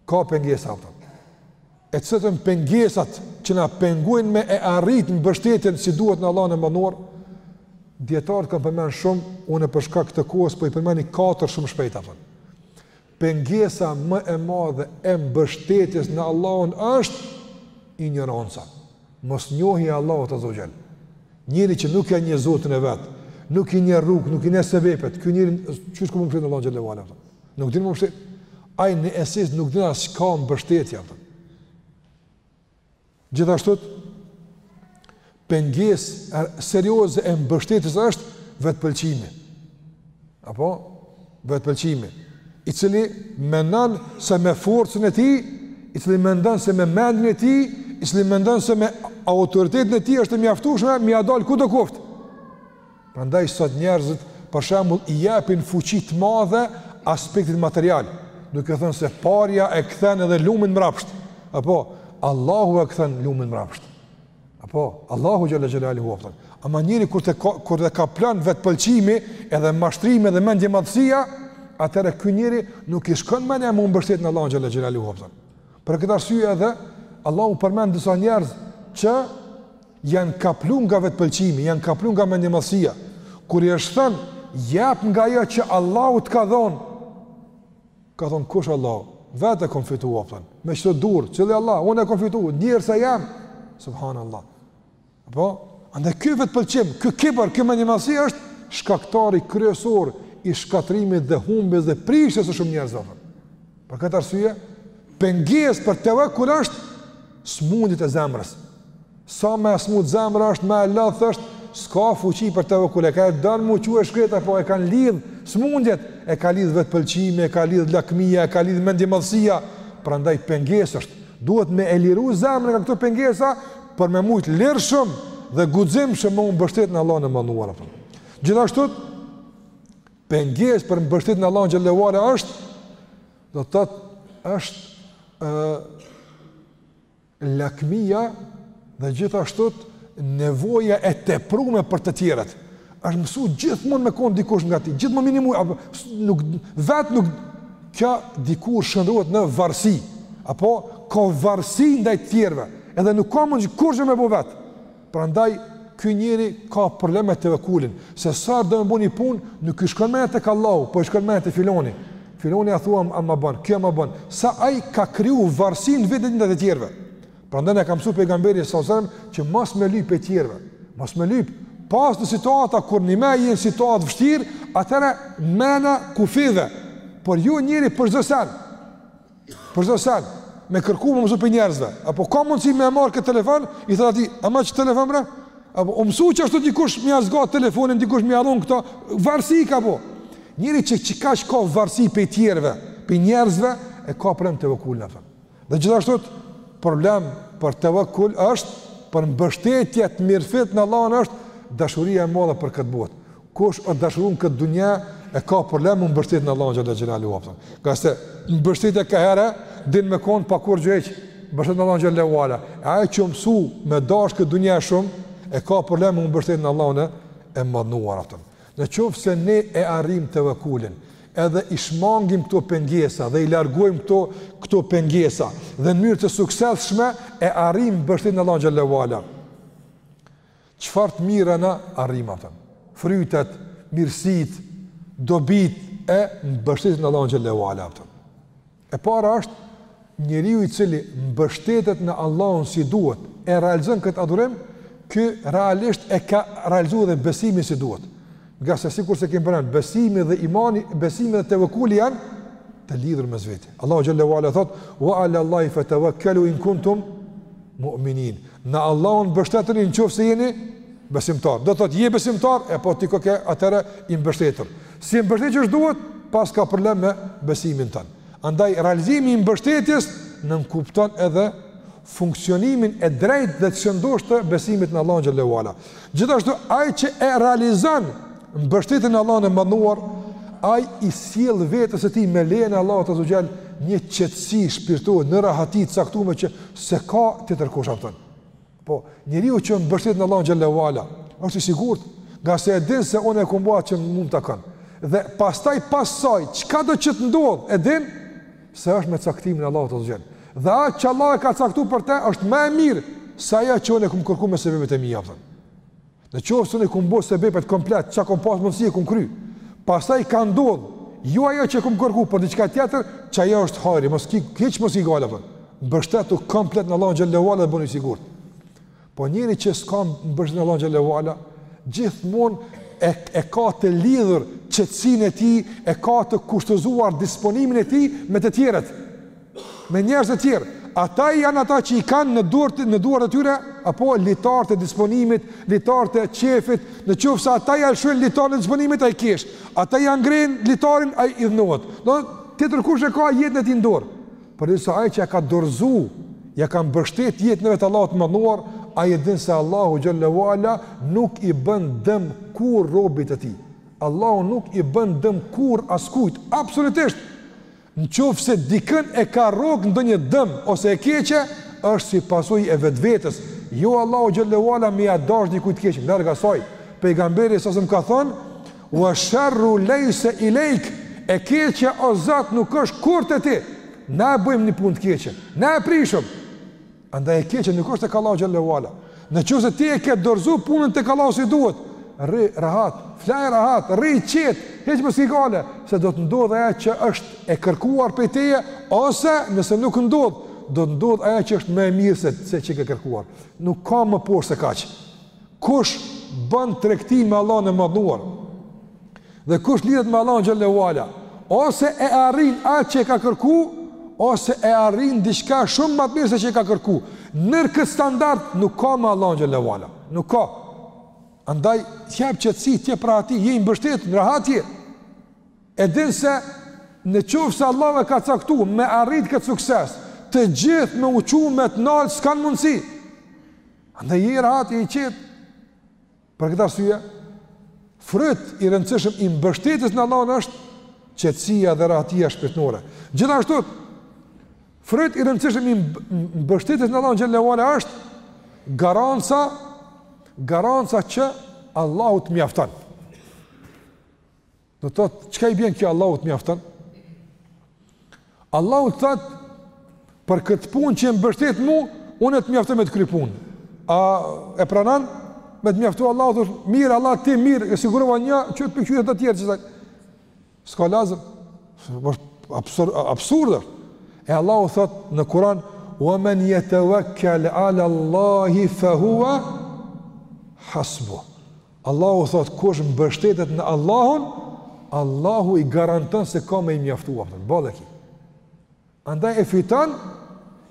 ka pengesa, a kupton? E cilat jan pengesat që na pengojnë me e arrit mbështetjen si duhet në Allahun e Madhnuar, dijetarët kanë përmend shumë, unë për shkak të kohës, po i përmendi katër shumë shpejt, a kupton. Pengesa më e madhe e mbështetjes në Allahun është injoranca, mosnjohja e Allahut azze ue xhel. Njeri që nuk e njeh Zotin e vet, nuk i njeh rrugën, nuk i njeh sebepet, ky njeri qysh ka m'u mshtet në Allahun xhele ue ala. Nuk din m'u mbështet. Ai në esencë nuk din as çka mbështetja, a kupton. Gjithashtu pengesë er, serioze e mbështetjes është vetëpëlqimi. Apo vetëpëlqimi, i cili mendon se me forcën e tij, i cili mendon se me mendjen e tij, i cili mendon se me autoritetin e tij është e mjaftueshme me ia dal kudo koftë. Prandaj sot njerëzit, për shembull, i japin fuqi të madhe aspektit material, duke thënë se parja e kthen edhe lumin mbrapsht. Apo Allahu e kthen lumin mbrapsht. Apo Allahu xhelle xhelaluhu, a kupton. Ama njeri kur e ka, kur e kaplon vetëpëlqimi, edhe mashtrimi dhe mendjemadhësia, atëherë ky njeri nuk i shkon menja me u mbështet në Allahun xhelle xhelaluhu, a kupton. Për këtë arsye edhe Allahu përmend disa njerëz që Janë kaplu nga vetëpëlqimi, janë kaplu nga mendjemadhësia. Kur i është thënë, jep nga ajo që Allahu të ka dhënë. Ka thënë kush Allahu? Vetë e kam fitu, po thon. Me qëto durë, cili Allah, unë e kam fitu, djersa jem. Subhanallahu. Apo, andaj ky vetëpëlqim, ky kibër, kjo mendjemadhësi është shkaktari kryesor i shkatrimit dhe humbjes dhe prishjes së shumë njerëzve. Për këtë arsye, pengesë për tevekul është smundjet e zemrës. Sa ma e smut zemra është, ma e lodht është, s'ka fuqi për tevekul, e ka e don m'u çu e shkreta, po e kanë lidhë smundjet, e ka lidhë vetëpëlqimi, e ka lidhë lakmia, e ka lidhë mendjemadhësia, prandaj pengesë është. Duhet me e liru zemrën nga këto pengesa, për me mujtë lirshëm dhe guximshëm me u mbështetë në Allahun e madhnuar. Gjithashtu, Pengesë për mbështetje në Allahun xhelle ue ala është do të thotë është ë lakmia dhe gjithashtu nevoja e teprume për të tjerët. Është mësu gjithmonë me kon dikush ngat tij, gjithmonë me i nimu apo nuk vet nuk kjo dikur shndrohet në varsi apo ka varsi ndaj të tjerëve, edhe nuk ka mundë kurgjë me bo vet. Prandaj ky njeri ka problem me tevekulin, se sa do me bo ni punë, nuk i shkon mendja tek Allahu, po i shkon mendja te filoni. Filoni a thua a ma bon, ky a ma bon. Se ai ka kriju varësinë e vet ndaj të tjerëve. Prandaj na ka mësu pejgamberi alejhi selam që mos me lyp pej tjerëve. Mos me lyp. Pos në situata kur njëmend je në situatë t'vështirë, atëherë mrena kufive. Por jo njeri për çdo sen. Për çdo sen, me kërku u mësu pej njerëzve, apo ka mundësi me e marrë këtë telefon, i thotë atij, ama qat telefon bre? Apo, o mësu qashtu dikush me ia zgat telefonin, dikush me ia dhon këta, varsi ka po. Njeri që që ka që ka varsi pej tjerve, pej njerëzve, e ka problem tevekulin, a kupton. Dhe gjithashtu, problem për tevekul është, për mbështetje t'mirëfilltë në Allahun është, dashuria e madhe për këtë botë. Kush është dashuru në këtë dunja e ka problem me u mbështet në Allahun xhelle xhelaluhu, a kupton. Ngase mbështetja ka herë din me kon pa kurgjë hiç. Mbështet në Allahun xhelle ue ala. E ai që o mësu me dash këtë dunja shumë e ka problem me u mbështet në Allahun e madhnuar, a kupton. Në qoftë se ne e arrijm tevekulin, edhe i shmangim këto pengesa dhe i largojmë këto këto pengesa dhe në mënyrë të suksesshme e arrijm mbështetjen në Allahun xhelle ue ala. Çfarë të mira na arrijmë apton. Frytet, mirësitë, dobitë e mbështetjes në Allahun xhel-le ue ala apton. E para është njeriu i cili mbështetet në Allahun si duhet, e realizon këtë adhurim, ky realisht e ka realizu edhe besimin si duhet. Ngase sikurse kemi përmend, besimi dhe imani, besimi dhe tevekuli janë të lidhur mes vete. Allahu xhel-le ue ala thotë: "Wa ala Allahi fatawakkalu in kuntum mu'minin." Në Allahun mbështetuni në qoftë se jeni besimtarë. Do thotë je besimtar, e po ti koke atëherë i mbështetur. S'je mbështet qysh duhet, paska problem me besimin tënd. Andaj realizimi i mbështetjes nënkupton edhe funksionimin e drejtë dhe të shëndoshë të besimit në Allahun xhel-le ue ala. Gjithashtu ai që e realizon mbështetjen në Allahun e madhëruar, ai i sjell vetes së tij me lejen e Allahut azze ue xhel një qetësi shpirtërore një rahati të caktuar që s'e ka tjetërkush apton. Po, njeriu që mbështetet në Allahun xhel-le ue ala, është i sigurt, ngase e din se unë e kum bo atë që mund ta kam. Dhe pastaj pas saj, çkado që të ndodhë, e din, se është me caktimin e Allahut azze ue xhel. Dhe atë që Allahu e ka caktu për të është ma e mirë se ajo që unë e kum kërku me sebepet e mia apton. Në qoftë se unë i kum bo sebepet komplet, çka kum pas mundësi e kum kry. Pastaj ka ndodhur jo ajo që e kum kërku, por diçka tjetër, që ajo është hajri, mos ki hiç mos ki gajle. Mbështetu komplet në Allahun xhel-le ue ala dhe bëhu i sigurt. Po njeriu që s'ka mbështetje në Allahun xhel-le ue ala, gjithmonë e e ka të lidhur qetësinë e tij, e ka të kushtëzuar disponimin e tij me të tjerët, me njerëz të tjerë. Ata janë ata që i kanë në duart në duart e tyre apton litarët e disponimit, litarët e qefit, në qoftë se ata ia lëshojnë litarin e disponimit ai qesh. Ata ia ngrehin litarin ai idhnohet. Do tjetërkush e ka jetën e tij në dorë. Përderisa ai që ia ka dorëzu, ia ka mbështet jetën e vet Allahut të madhëruar, ai e din se Allahu xhel-le ue ala nuk i bën dëm kurrë robit të tij. Allahu nuk i bën dëm kurrë askujt, absolutisht. Në qoftë se dikënd e ka rrok ndonjë dëm ose e keqe, është si pasojë e vetvetes. Jo Allahu xhel-le ue ala me ia dash dikujt të keqen, larg asaj. Pejgamberi sasëm ka thonë, Ue sherru lejse ilejk, e keqja o Zot nuk është kurrë te ti. Na e bëjmë një punë të keqe, na e prishëm. Andaj e keqja nuk është tek Allahu xhel-le ue ala. Në qoftë se ti e ke dorëzu punën tek Allahu si duhet, rri rahat, flaj rahat, rri qetë, hiç mos ki gajle, se do të ndodhë ajo që është e kërkuar prej teje ose nëse nuk ndodh, do të ndodhë ajo që është më e mirë sesa çka ke kërkuar. Nuk ka më poshtë se kaq. Kush bën tregti me Allahun e Madhëruar dhe kush lidhet me Allahun xhele ve ala, ose e arrin atë që ka kërku, ose e arrin diçka shumë më të mirë se çka ka kërku. Nër këtë standard nuk ka me Allahun xhele ve ala. Nuk ka. Andaj t'jep qetësi, t'jep rahati, je i mbështetun, rahat je. E din se në qoftë se Allahu e ka caktu me arrit këtë sukses, të gjithë me u çu me të nal s'kan mundsi. Andaj je i rahat, je i qetë. Për këtë arsye, fryt i rëndësishëm i mbështetjes në Allahun është qetësia dhe rahatia shpirtërore. Gjithashtu, fryt i rëndësishëm i mbështetjes në Allahun xhele ve ala është garanca garanca që Allahu të mjafton. Do të thotë, çka i bjen kjo, Allahu të mjafton? Allahu thot për këtë punë që je mbështet mua, unë të mjaftoj me të kry punë. A e pranon? Me të mjaftu Allahu, thush, mirë Allah ti mirë, e sigurova një që të pikë të tjerë që s'ka lazëm. Është absurd absurde. E Allahu thot në Kur'an, "Wa man yatawakkal 'ala Allahi fa huwa hasbuh." Allahu thotë, kush mbështetet në Allahun, Allahu i garanton se ka me i mjaftu, a kupton, boll e ki. Andaj e fiton,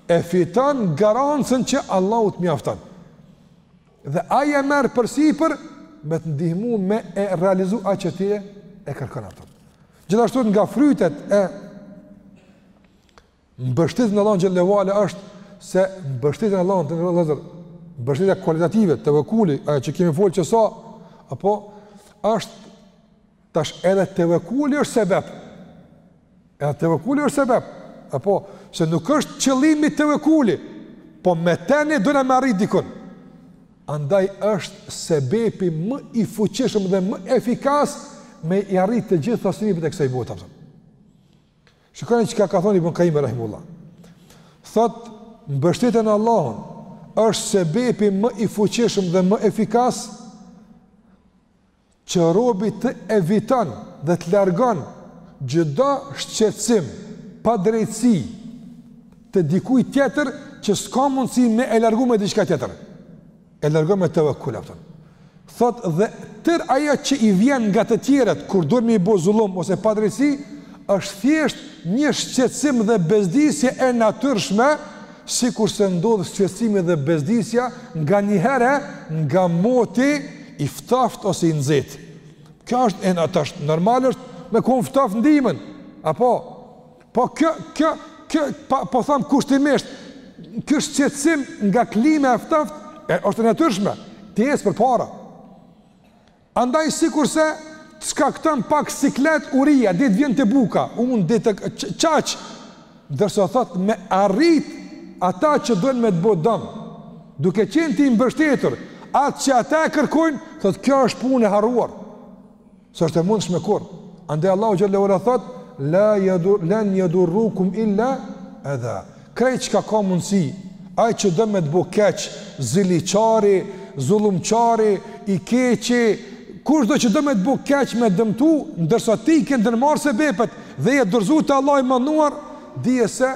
e fiton garancën që Allahu të mjafton. Dhe ai e merr për sipër, me të ndihmu me e realizu atë që ti e kërkon, a kupton. Gjithashtu nga frytet e mbështetjes në Allahun xhele ve ala është se mbështetja në Allahun të nderuar vëllezër. Mbështetja kualitative, tevekuli, ajo që kemi fol qe sa, apo është tash edhe tevekuli është sebep. Edhe tevekuli është sebep. Apo, se nuk është qëllimi tevekuli, po me të ne dona me arrit dikun. Andaj është sebepi më i fuqishëm dhe më efikas me i arrit të gjitha synimet e kësaj bote. Shikoni çka ka thënë Ibn Kajimi rahimehullah. Thot mbështetja në Allahun është sebepi më i fuqishëm dhe më efikas që robi të eviton dhe të largon çdo shqetësim, padrejtësi të dikujt tjetër që s'ka mundësi me e largu me diçka tjetër. E largon me tevekul, a kupton. Thot dhe tërë ajo që i vjen nga të tjerët kur duan me i bë zullum ose padrejtësi, është thjesht një shqetësim dhe bezdisje e natyrshme, sikurse ndodh shqetësimi dhe bezdisja nganjëherë nga moti i ftoft ose i nxehtë. Kjo është e natyrshme, normal është me kon ftoft në dimën. Apo Po kjo, kjo, kjo, pa, po tham kushtimisht, kjo shqetsim nga klima e ftoft, është e natyrshme, të jesë përpara. Andaj sikurse të shkakton pak siklet uria, dhe të vjen të buka, edhe qaq, ndërsa thot me arrit ata që dojnë me të bo dëm, duke qenë ti i mbështetur, atë që ata e kërkojnë, thot kjo është punë e harruar. S'është e mundshme kurrë. Andaj Allahu xhelle ue ala thot la yadur lan yadurrukum illa adha. Krejt çka ka mundësi, ai që do me të bo keq, ziliqari, zullumqari, i keqi, kushdo që do me të bo keq me dëmtu, ndërsa ti i ke ndërmarrë sebepet dhe je dorëzu te Allahu i madhnuar, dije se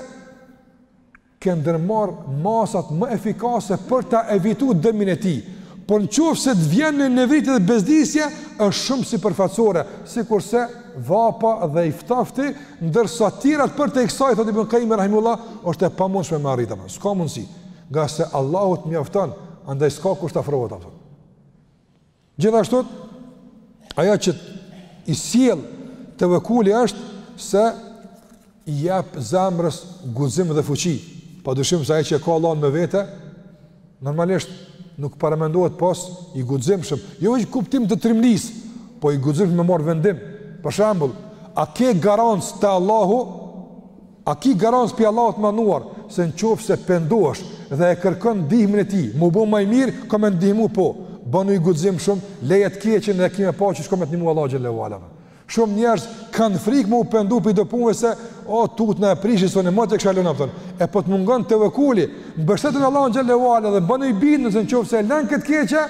ke ndërmarrë masat më efikase për ta evitu dëmin e tij, por në qoftë se të vjen një neveritje dhe bezdisje, është shumë sipërfaqësore, sikurse vapa dhe i ftofti, ndërsa të tjerat përtej kësaj, thotë Ibn Kajimi rahimehullah, është e pamundshme me arrit atë, s'ka mundësi, nga se Allahu të mjafton, andaj s'ka kush të afrohet atë. Gjithashtu, ajo që i sjell tevekuli është se i jep zemrës guxim dhe fuqi. Pa dyshim se ai që e ka Allahun me vete, normalisht nuk paramendohet pos i guximshëm. Jo vetëm kuptim të trimnisë, po i guximshëm me marr vendim. Për shembull, a ke garancë te Allahu A ki garancë pi Allahut të Madhnuar se në qoftë se pendohesh dhe e kërkon ndihmën e Tij, mu bo ma i mirë, ka me të ndihmu, po, banu i guximshëm, leje të keqen dhe ki me pa qysh ka me të ndihmu Allahu xhelle ue ala. Shumë njerëz kanë frikë mu pendu pi do punëve se o tutna e prishi se unë moti e kisha lënë afton. E po të mungon tevekuli, mbështetu në Allahun xhelle ue ala dhe banu i bindur se në qoftë se e lën këtë keqe,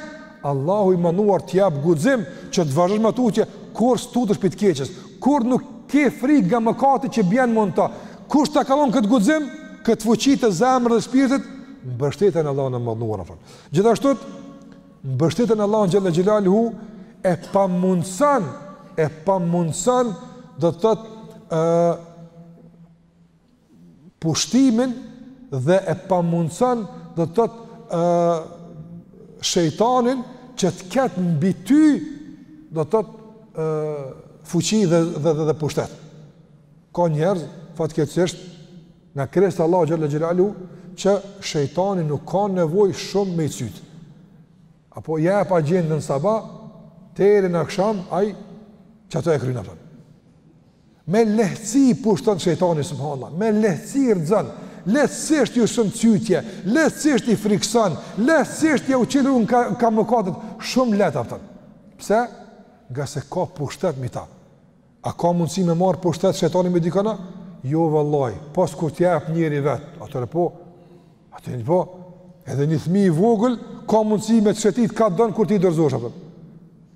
Allahu i Madhnuar të jap guxim që të vazhdosh ma tutje, kurrë s'tutesh pi të keqes, Kur nuk ke frikë nga mëkati që bjen më në ta. Kush ta ka lanë këtë guxim, këtë fuqi të zemrës dhe shpirtit, mbështetja në Allahun e madhnuar apo. Gjithashtu mbështetja në Allahun xhelle xhelaluhu e pamundson, e pamundson do të thotë ë pushtimin dhe e pamundson do të thotë ë shejtanin që të ketë mbi ty do të thotë ë fuqi dhe dhe dhe, dhe pushtet. Ka njerëz fatkeqësisht na ruajt Allahu xhelle xhelaluhu që shejtani nuk ka nevojë shumë me cyt. Apo ja jep agjendën sabah, teri në aksham, ai qato e kryn apëton. Me lehtësi i pushton shejtani subhanallah, me lehtësi i rrxon, lehtësisht ju shtin cytje, lehtësisht i frikëson, lehtësisht ja u çelëron ka mëkatet, shumë lehtë a kupton. Pse? Ngase ka pushtet mbi ta. A ka mundësi me marr pushtet shejtani mi dikona? Jo vallahi, pos kur t'i jap njeri vet, atëherë po. Atëherë po. Edhe një fëmijë i vogël ka mundësi me të shetit ka don kur ti dorëzohesh a kupton.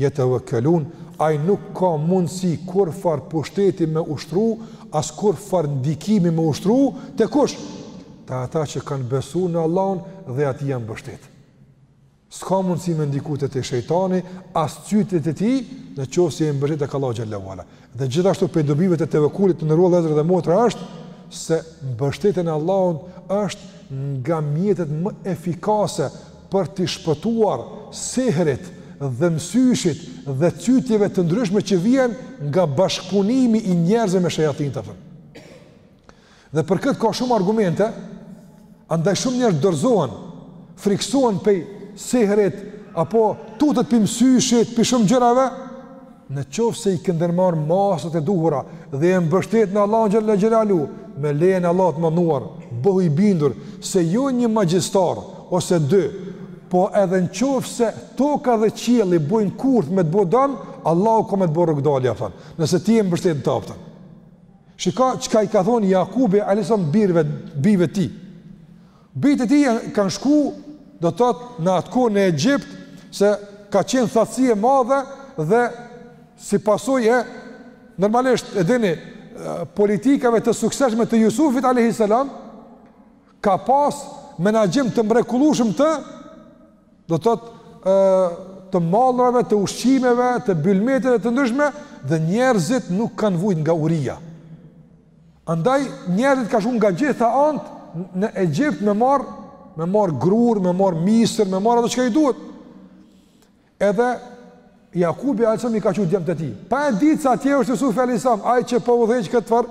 yetewekkelun, ai nuk ka mundësi kurrfarë pushteti me ushtru, as kurrfarë ndikimi me ushtru, te kush? Te ata që kanë besu në Allahun dhe atij janë mbështet. S'ka mundësi me ndiku te ti shejtani, as cytjet e tij, në qoftë se je mbështet tek Allahu xhel-le ue ala. Dhe gjithashtu prej dobive të tevekulit të nderuar vllezër dhe motra është se mbështetja në Allahun është nga mjetet më efikase për t'i shpëtuar sehrit dhe mësyshit dhe cytjeve të ndryshme që vijnë nga bashkëpunimi i njerëzve me shejatin të fërë. Dhe për këtë ka shumë argumente, andaj shumë njerëz dorëzohen, friksohen prej sehrit apo tuten pi msyshit, pi shumë gjërave, në qoftë se i ke ndërmarrë masat e duhura dhe je mbështet në Allahun xhel-le xhelaluhu, me lejen e Allahut madhëruar, bëhu i bindur se jo një magjistar ose dy, po edhe në qoftë se toka dhe qielli bojnë kurth me të bo dam, Allahu ka me të bo rrugdalje, a kupton, nëse ti je mbështet në të, a kupton. Shiko çka i ka thonë Jakubi alejhi selam bijve, bijve të tij. Bijtë e tij kanë shku, do të thotë në atë kohë në Egjipt se ka qenë thatësi e madhe dhe si pasojë e normalisht e dini politikave të suksesshme të Jusufit alayhis salam ka pas menaxhim të mrekullueshëm të do të thotë ë të mallrave, të ushqimeve, të bylmeteve të ndryshme dhe njerëzit nuk kanë vujt nga uria. Andaj njerëzit kanë shku nga gjitha ant në Egjipt me marr me marr grur, me marr misër, me marr ato çka i duhet. Edhe Jakubi alsam i ka çu djemtë e tij. Pa e ditë se atje është Yusuf alayhis salam, ai që po udhëheq këtë far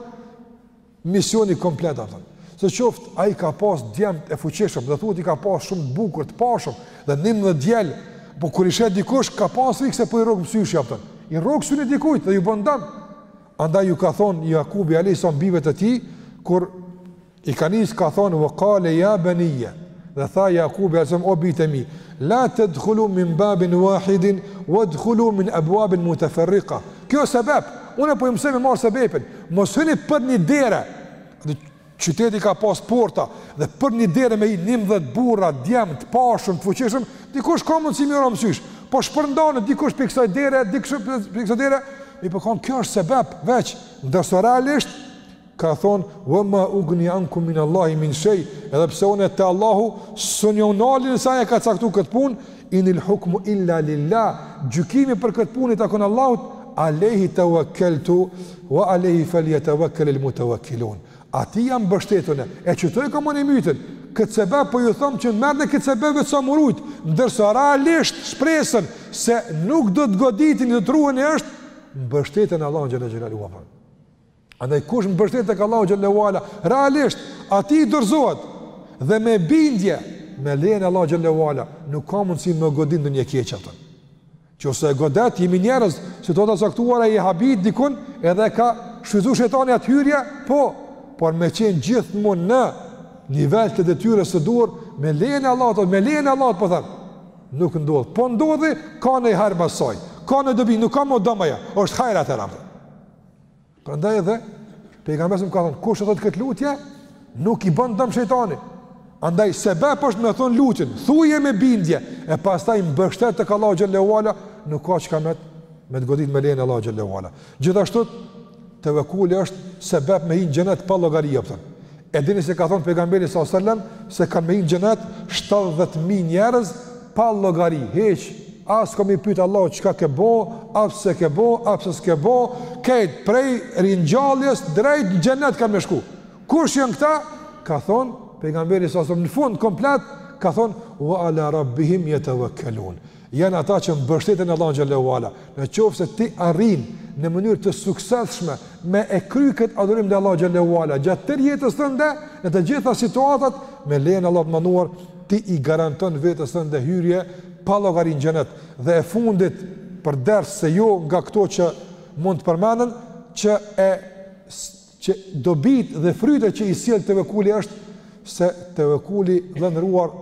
Misioni komplet, a kupton. Sidoqoftë ai ka pas djem të fuqishëm, do thotë i ka pas shumë të bukur, të pashëm dhe 11 djal, po kur i sheh dikush ka pas frikë se po i rrok mësysh, a kupton. I rrok syni dikujt dhe ju bën dëm. Andaj ju ka thon Jakubi alayhis salam bijve të tij kur i ka nis ka thon wa qale ya baniya. Dhe tha Jakubi alayhis salam o bijtë e mi, la tadkhulu min babin wahidin wadkhulu min abwabin mutafarriqa. Kjo është sebep, unë po ju mësoj me marrë sebepin. Mos hyni për një dere. Dhe qyteti ka pas porta dhe për një dere me hi njëmbëdhjetë burra, djem të pashëm, të fuqishëm, dikush ka mundësi me ju marrë mësysh. Po shpërndanu dikush për kësaj dere, dikush për kësaj dere. I po thotë kjo është sebep veç, ndërsa realisht Ka thonë, Wa ma ugni ankum min Allahi min shej, edhe pse unë te Allahu s'mun jau nali nëse ai e ka caktuar këtë punë, inil hukmu illa lillah, gjykimi për këtë punë i takon Allahut, alejhi tawakkaltu wa alejhi falyatawakkal al mutawakkilun. Atij jam mbështetur unë. E aty e kam unë mbështetjen. Këtë sebep po ju them që merrni këtë sebep veç sa m'u rujt, ndërsa realisht shpresën se nuk do të goditeni, do të ruheni është mbështetja në Allahun xhalla xhelalu. Andaj kush mbështetet tek Allahu xhel-le ue ala, realisht atij i dorëzohet dhe me bindje me lejen e Allahut xhel-le ue ala, nuk ka mundësi me e godit ndonjë e keqe atë. Qoftë se e godet jemi njerëz, situata të caktuara i habit dikun, edhe ka shfrytzuar shejtani atë hyrje, po, por me qenë gjithmonë në nivel të detyrës së duhur, me lejen e Allahut, me lejen e Allahut po them. Nuk ndodh. Po ndodhi, ka ndonjë hajr mas saj. Ka ndonjë dobi, nuk ka më dam ajo. Është hajr në atë rast. Prandaj edhe pejgamberi na ka thënë, kush e thotë këtë lutje, nuk i bën dëm shejtani. Andaj sebep është me thënë lutjen, thuje me bindje e pastaj mbështetu tek Allahu xhel-le ue ala, nuk ka çka me me të godit me lejen e Allahut xhel-le ue ala. Gjithashtu tevekuli është sebep me hi në xhenet pa llogari jepta. E dini se ka thënë pejgamberi sa selam se kanë me hi në xhenet 70000 njerëz pa llogari, hiç, as ka me i pyet Allahu çka ke bë, a pse ke bë, a pse s'ke bë, krejt prej ringjalljes drejt në xhenet kanë me shku. Kush janë këta? Ka thënë pejgamberi sa selam në fund komplet ka thënë wa ala rabbihim yatawakkalun. Janë ata që mbështeten në Allahun xhel-le ue ala. Në qoftë se ti arrin në mënyrë të suksesshme me e kry këtë adhurim ndaj Allahut xhel-le ue ala gjatë tërë jetës tënde, në të gjitha situatat me lejen e Allahut të madhëruar, ti i garanton vetes tënde hyrje pa llogari në xhenet. Dhe e fundit, përndryshe jo nga këto që mund të përmenden që e Që dobitë dhe frytet që i sjell tevekuli është se tevekuli të nderuar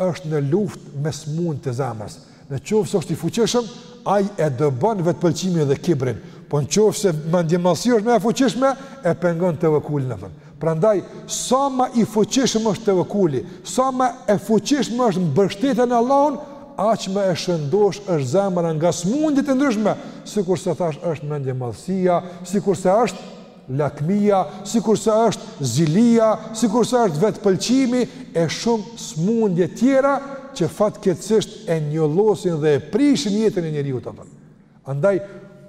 është në luftë me smundjet e zemrës. Në qoftë se është i fuqishëm, ai e dëbon vetëpëlqimin dhe kibrin, po në qoftë se mendjemadhësia është më e fuqishme, e pengon tevekulin tonë. Prandaj, sa më i fuqishëm është tevekuli, sa më e fuqishme është mbështetja në Allahun, Aq më e shëndoshë është zemra nga sëmundjet e ndryshme, sikurse thash është mendjemadhësia, sikurse është lakmia, sikurse është zilia, sikurse është vetpëlqimi e shumë sëmundje tjera që fatkeqësisht e njollosin dhe e prishin jetën e njeriut apo. Andaj,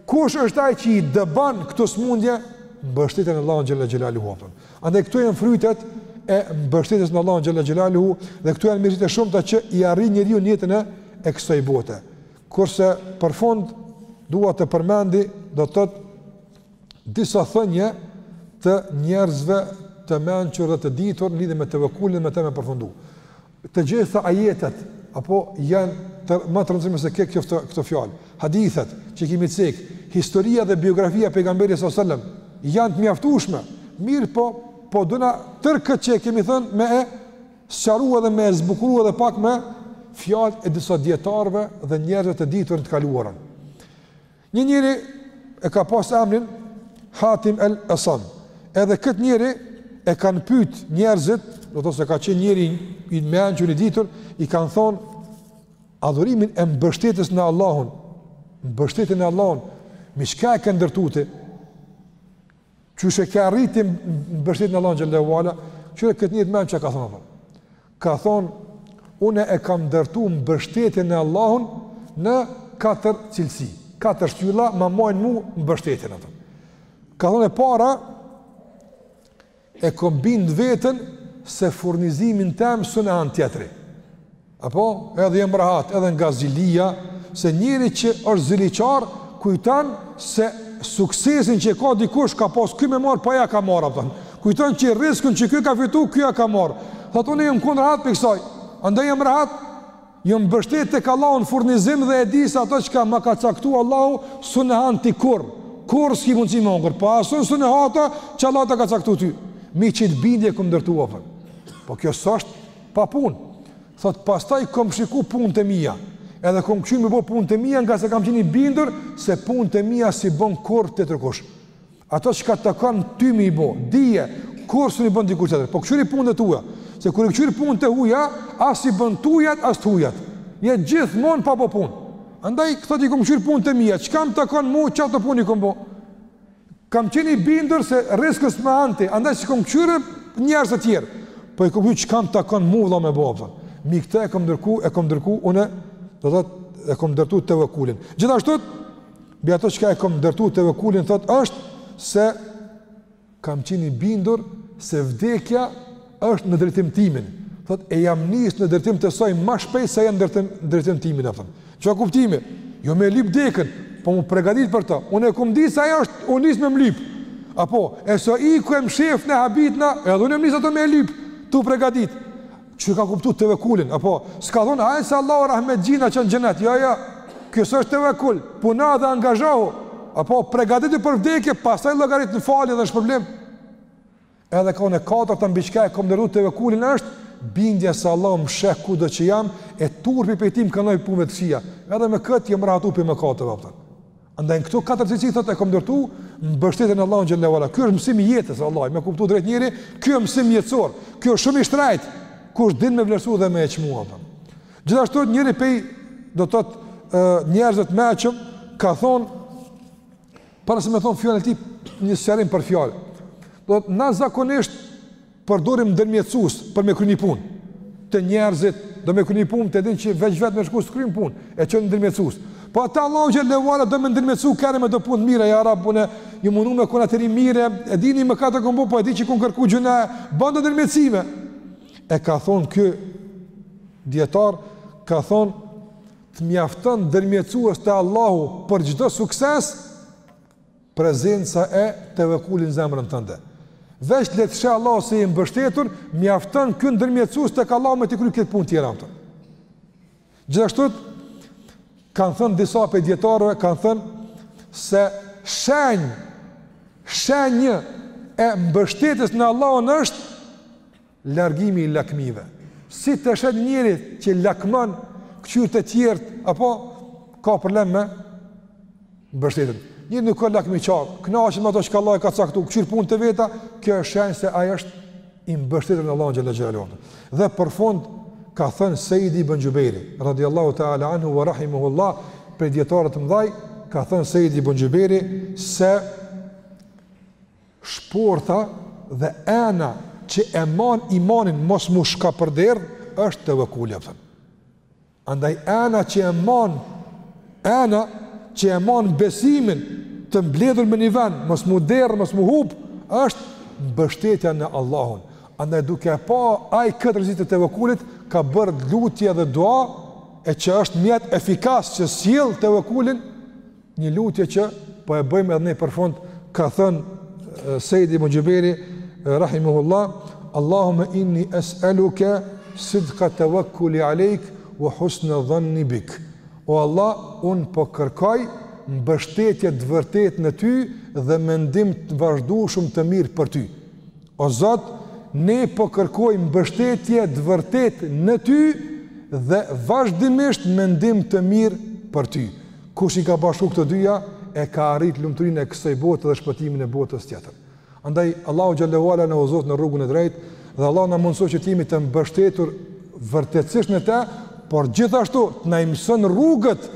kush është ai që i dëban këto smundje? Mbështetja në Allahun xhelle xhelaluhu. Andaj këto janë frytet e mbështetjes në Allahun xhelle xhelaluhu dhe këto janë mirësitë e shumta që i arrin njeriu në jetën e kësaj bote. Kurse për fund dua të përmendi do të thotë disa thënie të njerëzve të mençur dhe të ditur në lidhje me tevekulin me të me përfundu. Të gjitha ajetet apo janë ma të rëndësishme se kjo këto këto fjalë. Hadithet që kemi cek, historia dhe biografia e pejgamberit sallallahu alajhi wasallam janë të mjaftueshme. Mirëpo, po dona tërë këtë që e kemi thënë me e sqaru edhe me e zbukuru edhe pak me fjalët e disa dijetarëve dhe njerëzve të ditur në të kaluarën. Një njeri e ka pas emrin Hatim el Esam. Edhe këtë njeri e kanë pyet njerëzit, do të thotë se ka qenë njeri i mençur i ditur, i kanë thonë adhurimin e mbështetjes në Allahun, mbështetjen në Allahun, mi çka e ke ndërtu ti? Qysh e ke arrit ti mbështetjen në Allahun xhelle ue ala? Kqyre këtë njeri të mençëm çka ka thonë, apëton. Ka thonë, une e kam ndërtu mbështetjen në Allahun në katër cilësi. Katër shtylla ma mojnë mu mbështetjen atë. Ka thonë e para, e kom bindë veten se furnizimin tem s'un e han tjetri. Apo, edhe jam rahat, edhe nga zilia, se njeri që është ziliqar, kujton se suksesin që ka dikush, ka pas ky me marrë, po ja ka marrë, apëton. Kujton që rrizkun që ky ka fitu, ky ja ka marrë. Thot, unë jam kënë rahat prej kësaj, andaj jam rahat, jam mbështet tek Allahu në furnizim dhe e di se ato çka ma ka caktu Allahu, s'un e han ti kurrë, kurrë s'ki mundësi me ngrënë, po as un s'un e ha atë që Allahu ta ka caktu ty. Mi qët bindje e kom ndërtu, apëton. Po kjo s'është, Pa punë. Thotë, pastaj kom shiku punët e mija, edhe kom kqyr me i bo punët e mija ngase kam qenë i bindur se punët e mija s'i bon kurrë tjetërkush. Ato çka t'takon ty me i bo, dije, kurrë s'un i bon dikush tjetër. Po kqyri punët e tuja, se kur i kqyr punët e huja, as s'i bon tujat, as të hujat. Jet gjithmonë pa bo punë. Andaj, thotë i kom kqyr punët e mija, çka m'takon mu, qato punë i kom bo. Kam qenë i bindur se rrizkun s'ma han ti, andaj s'i kam kqyr njerëzit e tjerë. Po i kom kqyr çka më takon mua vëlla me bo ato. Mi këtë e kam ndërku, e kam ndërku unë, do të thotë e kam ndërtu tevekulin. Gjithashtu mbi ato çka e kam ndërtu tevekulin thotë është se kam qenë i bindur se vdekja Është në drejtim timin, thotë e jam nis në drejtim të saj më shpejt se ajo në drejtim timin atë. Çfarë kuptimi? Jo me lyp dekën, po m'u përgatit për të. Unë e kom dit se ajo është nis me m'lyp. Apo e so i ku em shef në habit na, edhe unë nis ato me lyp, tu përgatit. Qështu ka kuptu tevekulin, apo s'ka thon ai se Allahu rahmet gjithë na çon xhenet. Jo, jo. Ky s'është tevekul, puno dhe angazhohu. Apo përgatitu për vdekje, pastaj llogarit në falje, s'është problem. Edhe ka thonë e katërta mbi çka e kom ndërtu tevekulin është, bindja se Allahu më sheh kudo që jam, e turpi prej tij më ka ndalë punëve të këqija, edhe me këtë jam rahatu prej mëkateve, kupton. Andaj në këto katër cilësi thotë e kom ndërtu, mbështetjen në Allahun xhele ue ala. Ky është mësim i jetës, vallahi, me kuptu drejt njeri, ky është mësim jetësor, ky është shumë i shtrejtë, kush din me vlerësu dhe me e qmu, a kupton. Gjithashtu njëri pej, do të thotë, njerëzve të mençëm, ka thonë, para se me thonë fjalën e tij, një sqarim për fjalën. Do të na zakonisht përdorim ndërmjetësus për me kry një punë. Te njerëzit, do me kry një punë, ti e din që veç vetë me shku s'kryn punë, e çon një ndërmjetësus. Po a te Allahu xhele ue ala do me ndërmjetësu ka herë me do punë të mira, ja Rab, unë jam mundu me kon njeri i mirë, e di unë mëkate kom bo, po e di që kom kërku gjynah, bon do ndërmjetësime. E ka thonë ky dijetar, ka thonë, Të mjafton ndërmjetësues te Allahu për çdo sukses prezenca e tevekulit në zemrën tënde. Veç le të sheh Allahu se je i mbështetur, mjafton ky ndërmjetësues tek Allahu me t'i kry krejt punët tjera, a kupton. Gjithashtu kanë thënë disa pej dijetarëve kanë thënë se shenjë shenjë e mbështetjes në Allahun është Largimi i lakmive. Si të sheh njeri që lakmon, këqyr te tjertë, apo ka problem me mbështetjen. Njeri nuk ka lakmi qaq, kënaqet me ato që ka Allahu e ka caktu, këqyr punë të veta, kjo është shenjë se ai është i mbështetur në Allahun xhele xhelaluhu. Dhe për fund, ka thënë Seid ibn Xhubejri, radiallahu ta'ala anhu wa rahimehullah, prej dijetarëve t'mdhaj, ka thënë Seid ibn Xhubejri, se Shporta dhe ena që e man imanin mos m'u shkapërderdh është tevekuli a kupton. Andaj ena që e man ena që e man besimin të mbledhur me një vend, mos m'u derdh, mos m'u hup, është mbështetja në Allahun. Andaj duke e pa ai këtë rëndësi të tevekulit, ka bërë lutje dhe dua, e që është mjet efikas që sjell tevekulin, Një lutje që po e bëjmë edhe ne për fund, ka thënë Seid ibn Xhubejri, rahimehullah, Allahume inni es'eluke sidka tevekuli alejk ve husne dhanni bik. O Allah, unë po kërkoj mbështetje të vërtetë në ty dhe mendim të vazhdueshëm të mirë për ty. O Zot, ne po kërkojmë mbështetje të vërtetë në Ty dhe vazhdimisht mendim të mirë për Ty. Kush i ka bashku këto dyja, e ka arrit lumturinë e kësaj bote dhe shpëtimin e botës tjetër. Andaj Allahu xhelle ue ala na udhëzoftë në rrugën e drejtë dhe Allahu na mundësoftë që të jemi të mbështetur vërtetësisht në të, por gjithashtu të na i mëson rrugët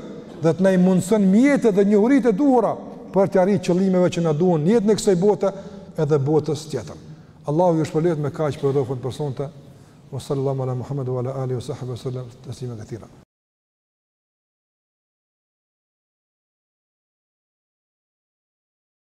dhe të na i mundëson mjetet dhe njohuritë e duhura për t'i arrit qëllimeve që na duhen në jetën e kësaj bote edhe botës tjetër. Allahu ju shpërbleftë me kaq po e përfundojmë për sonte, wa sallallahu ala Muhammedin wa ala alihi wa sahbihi wa sallam taslimen kethira.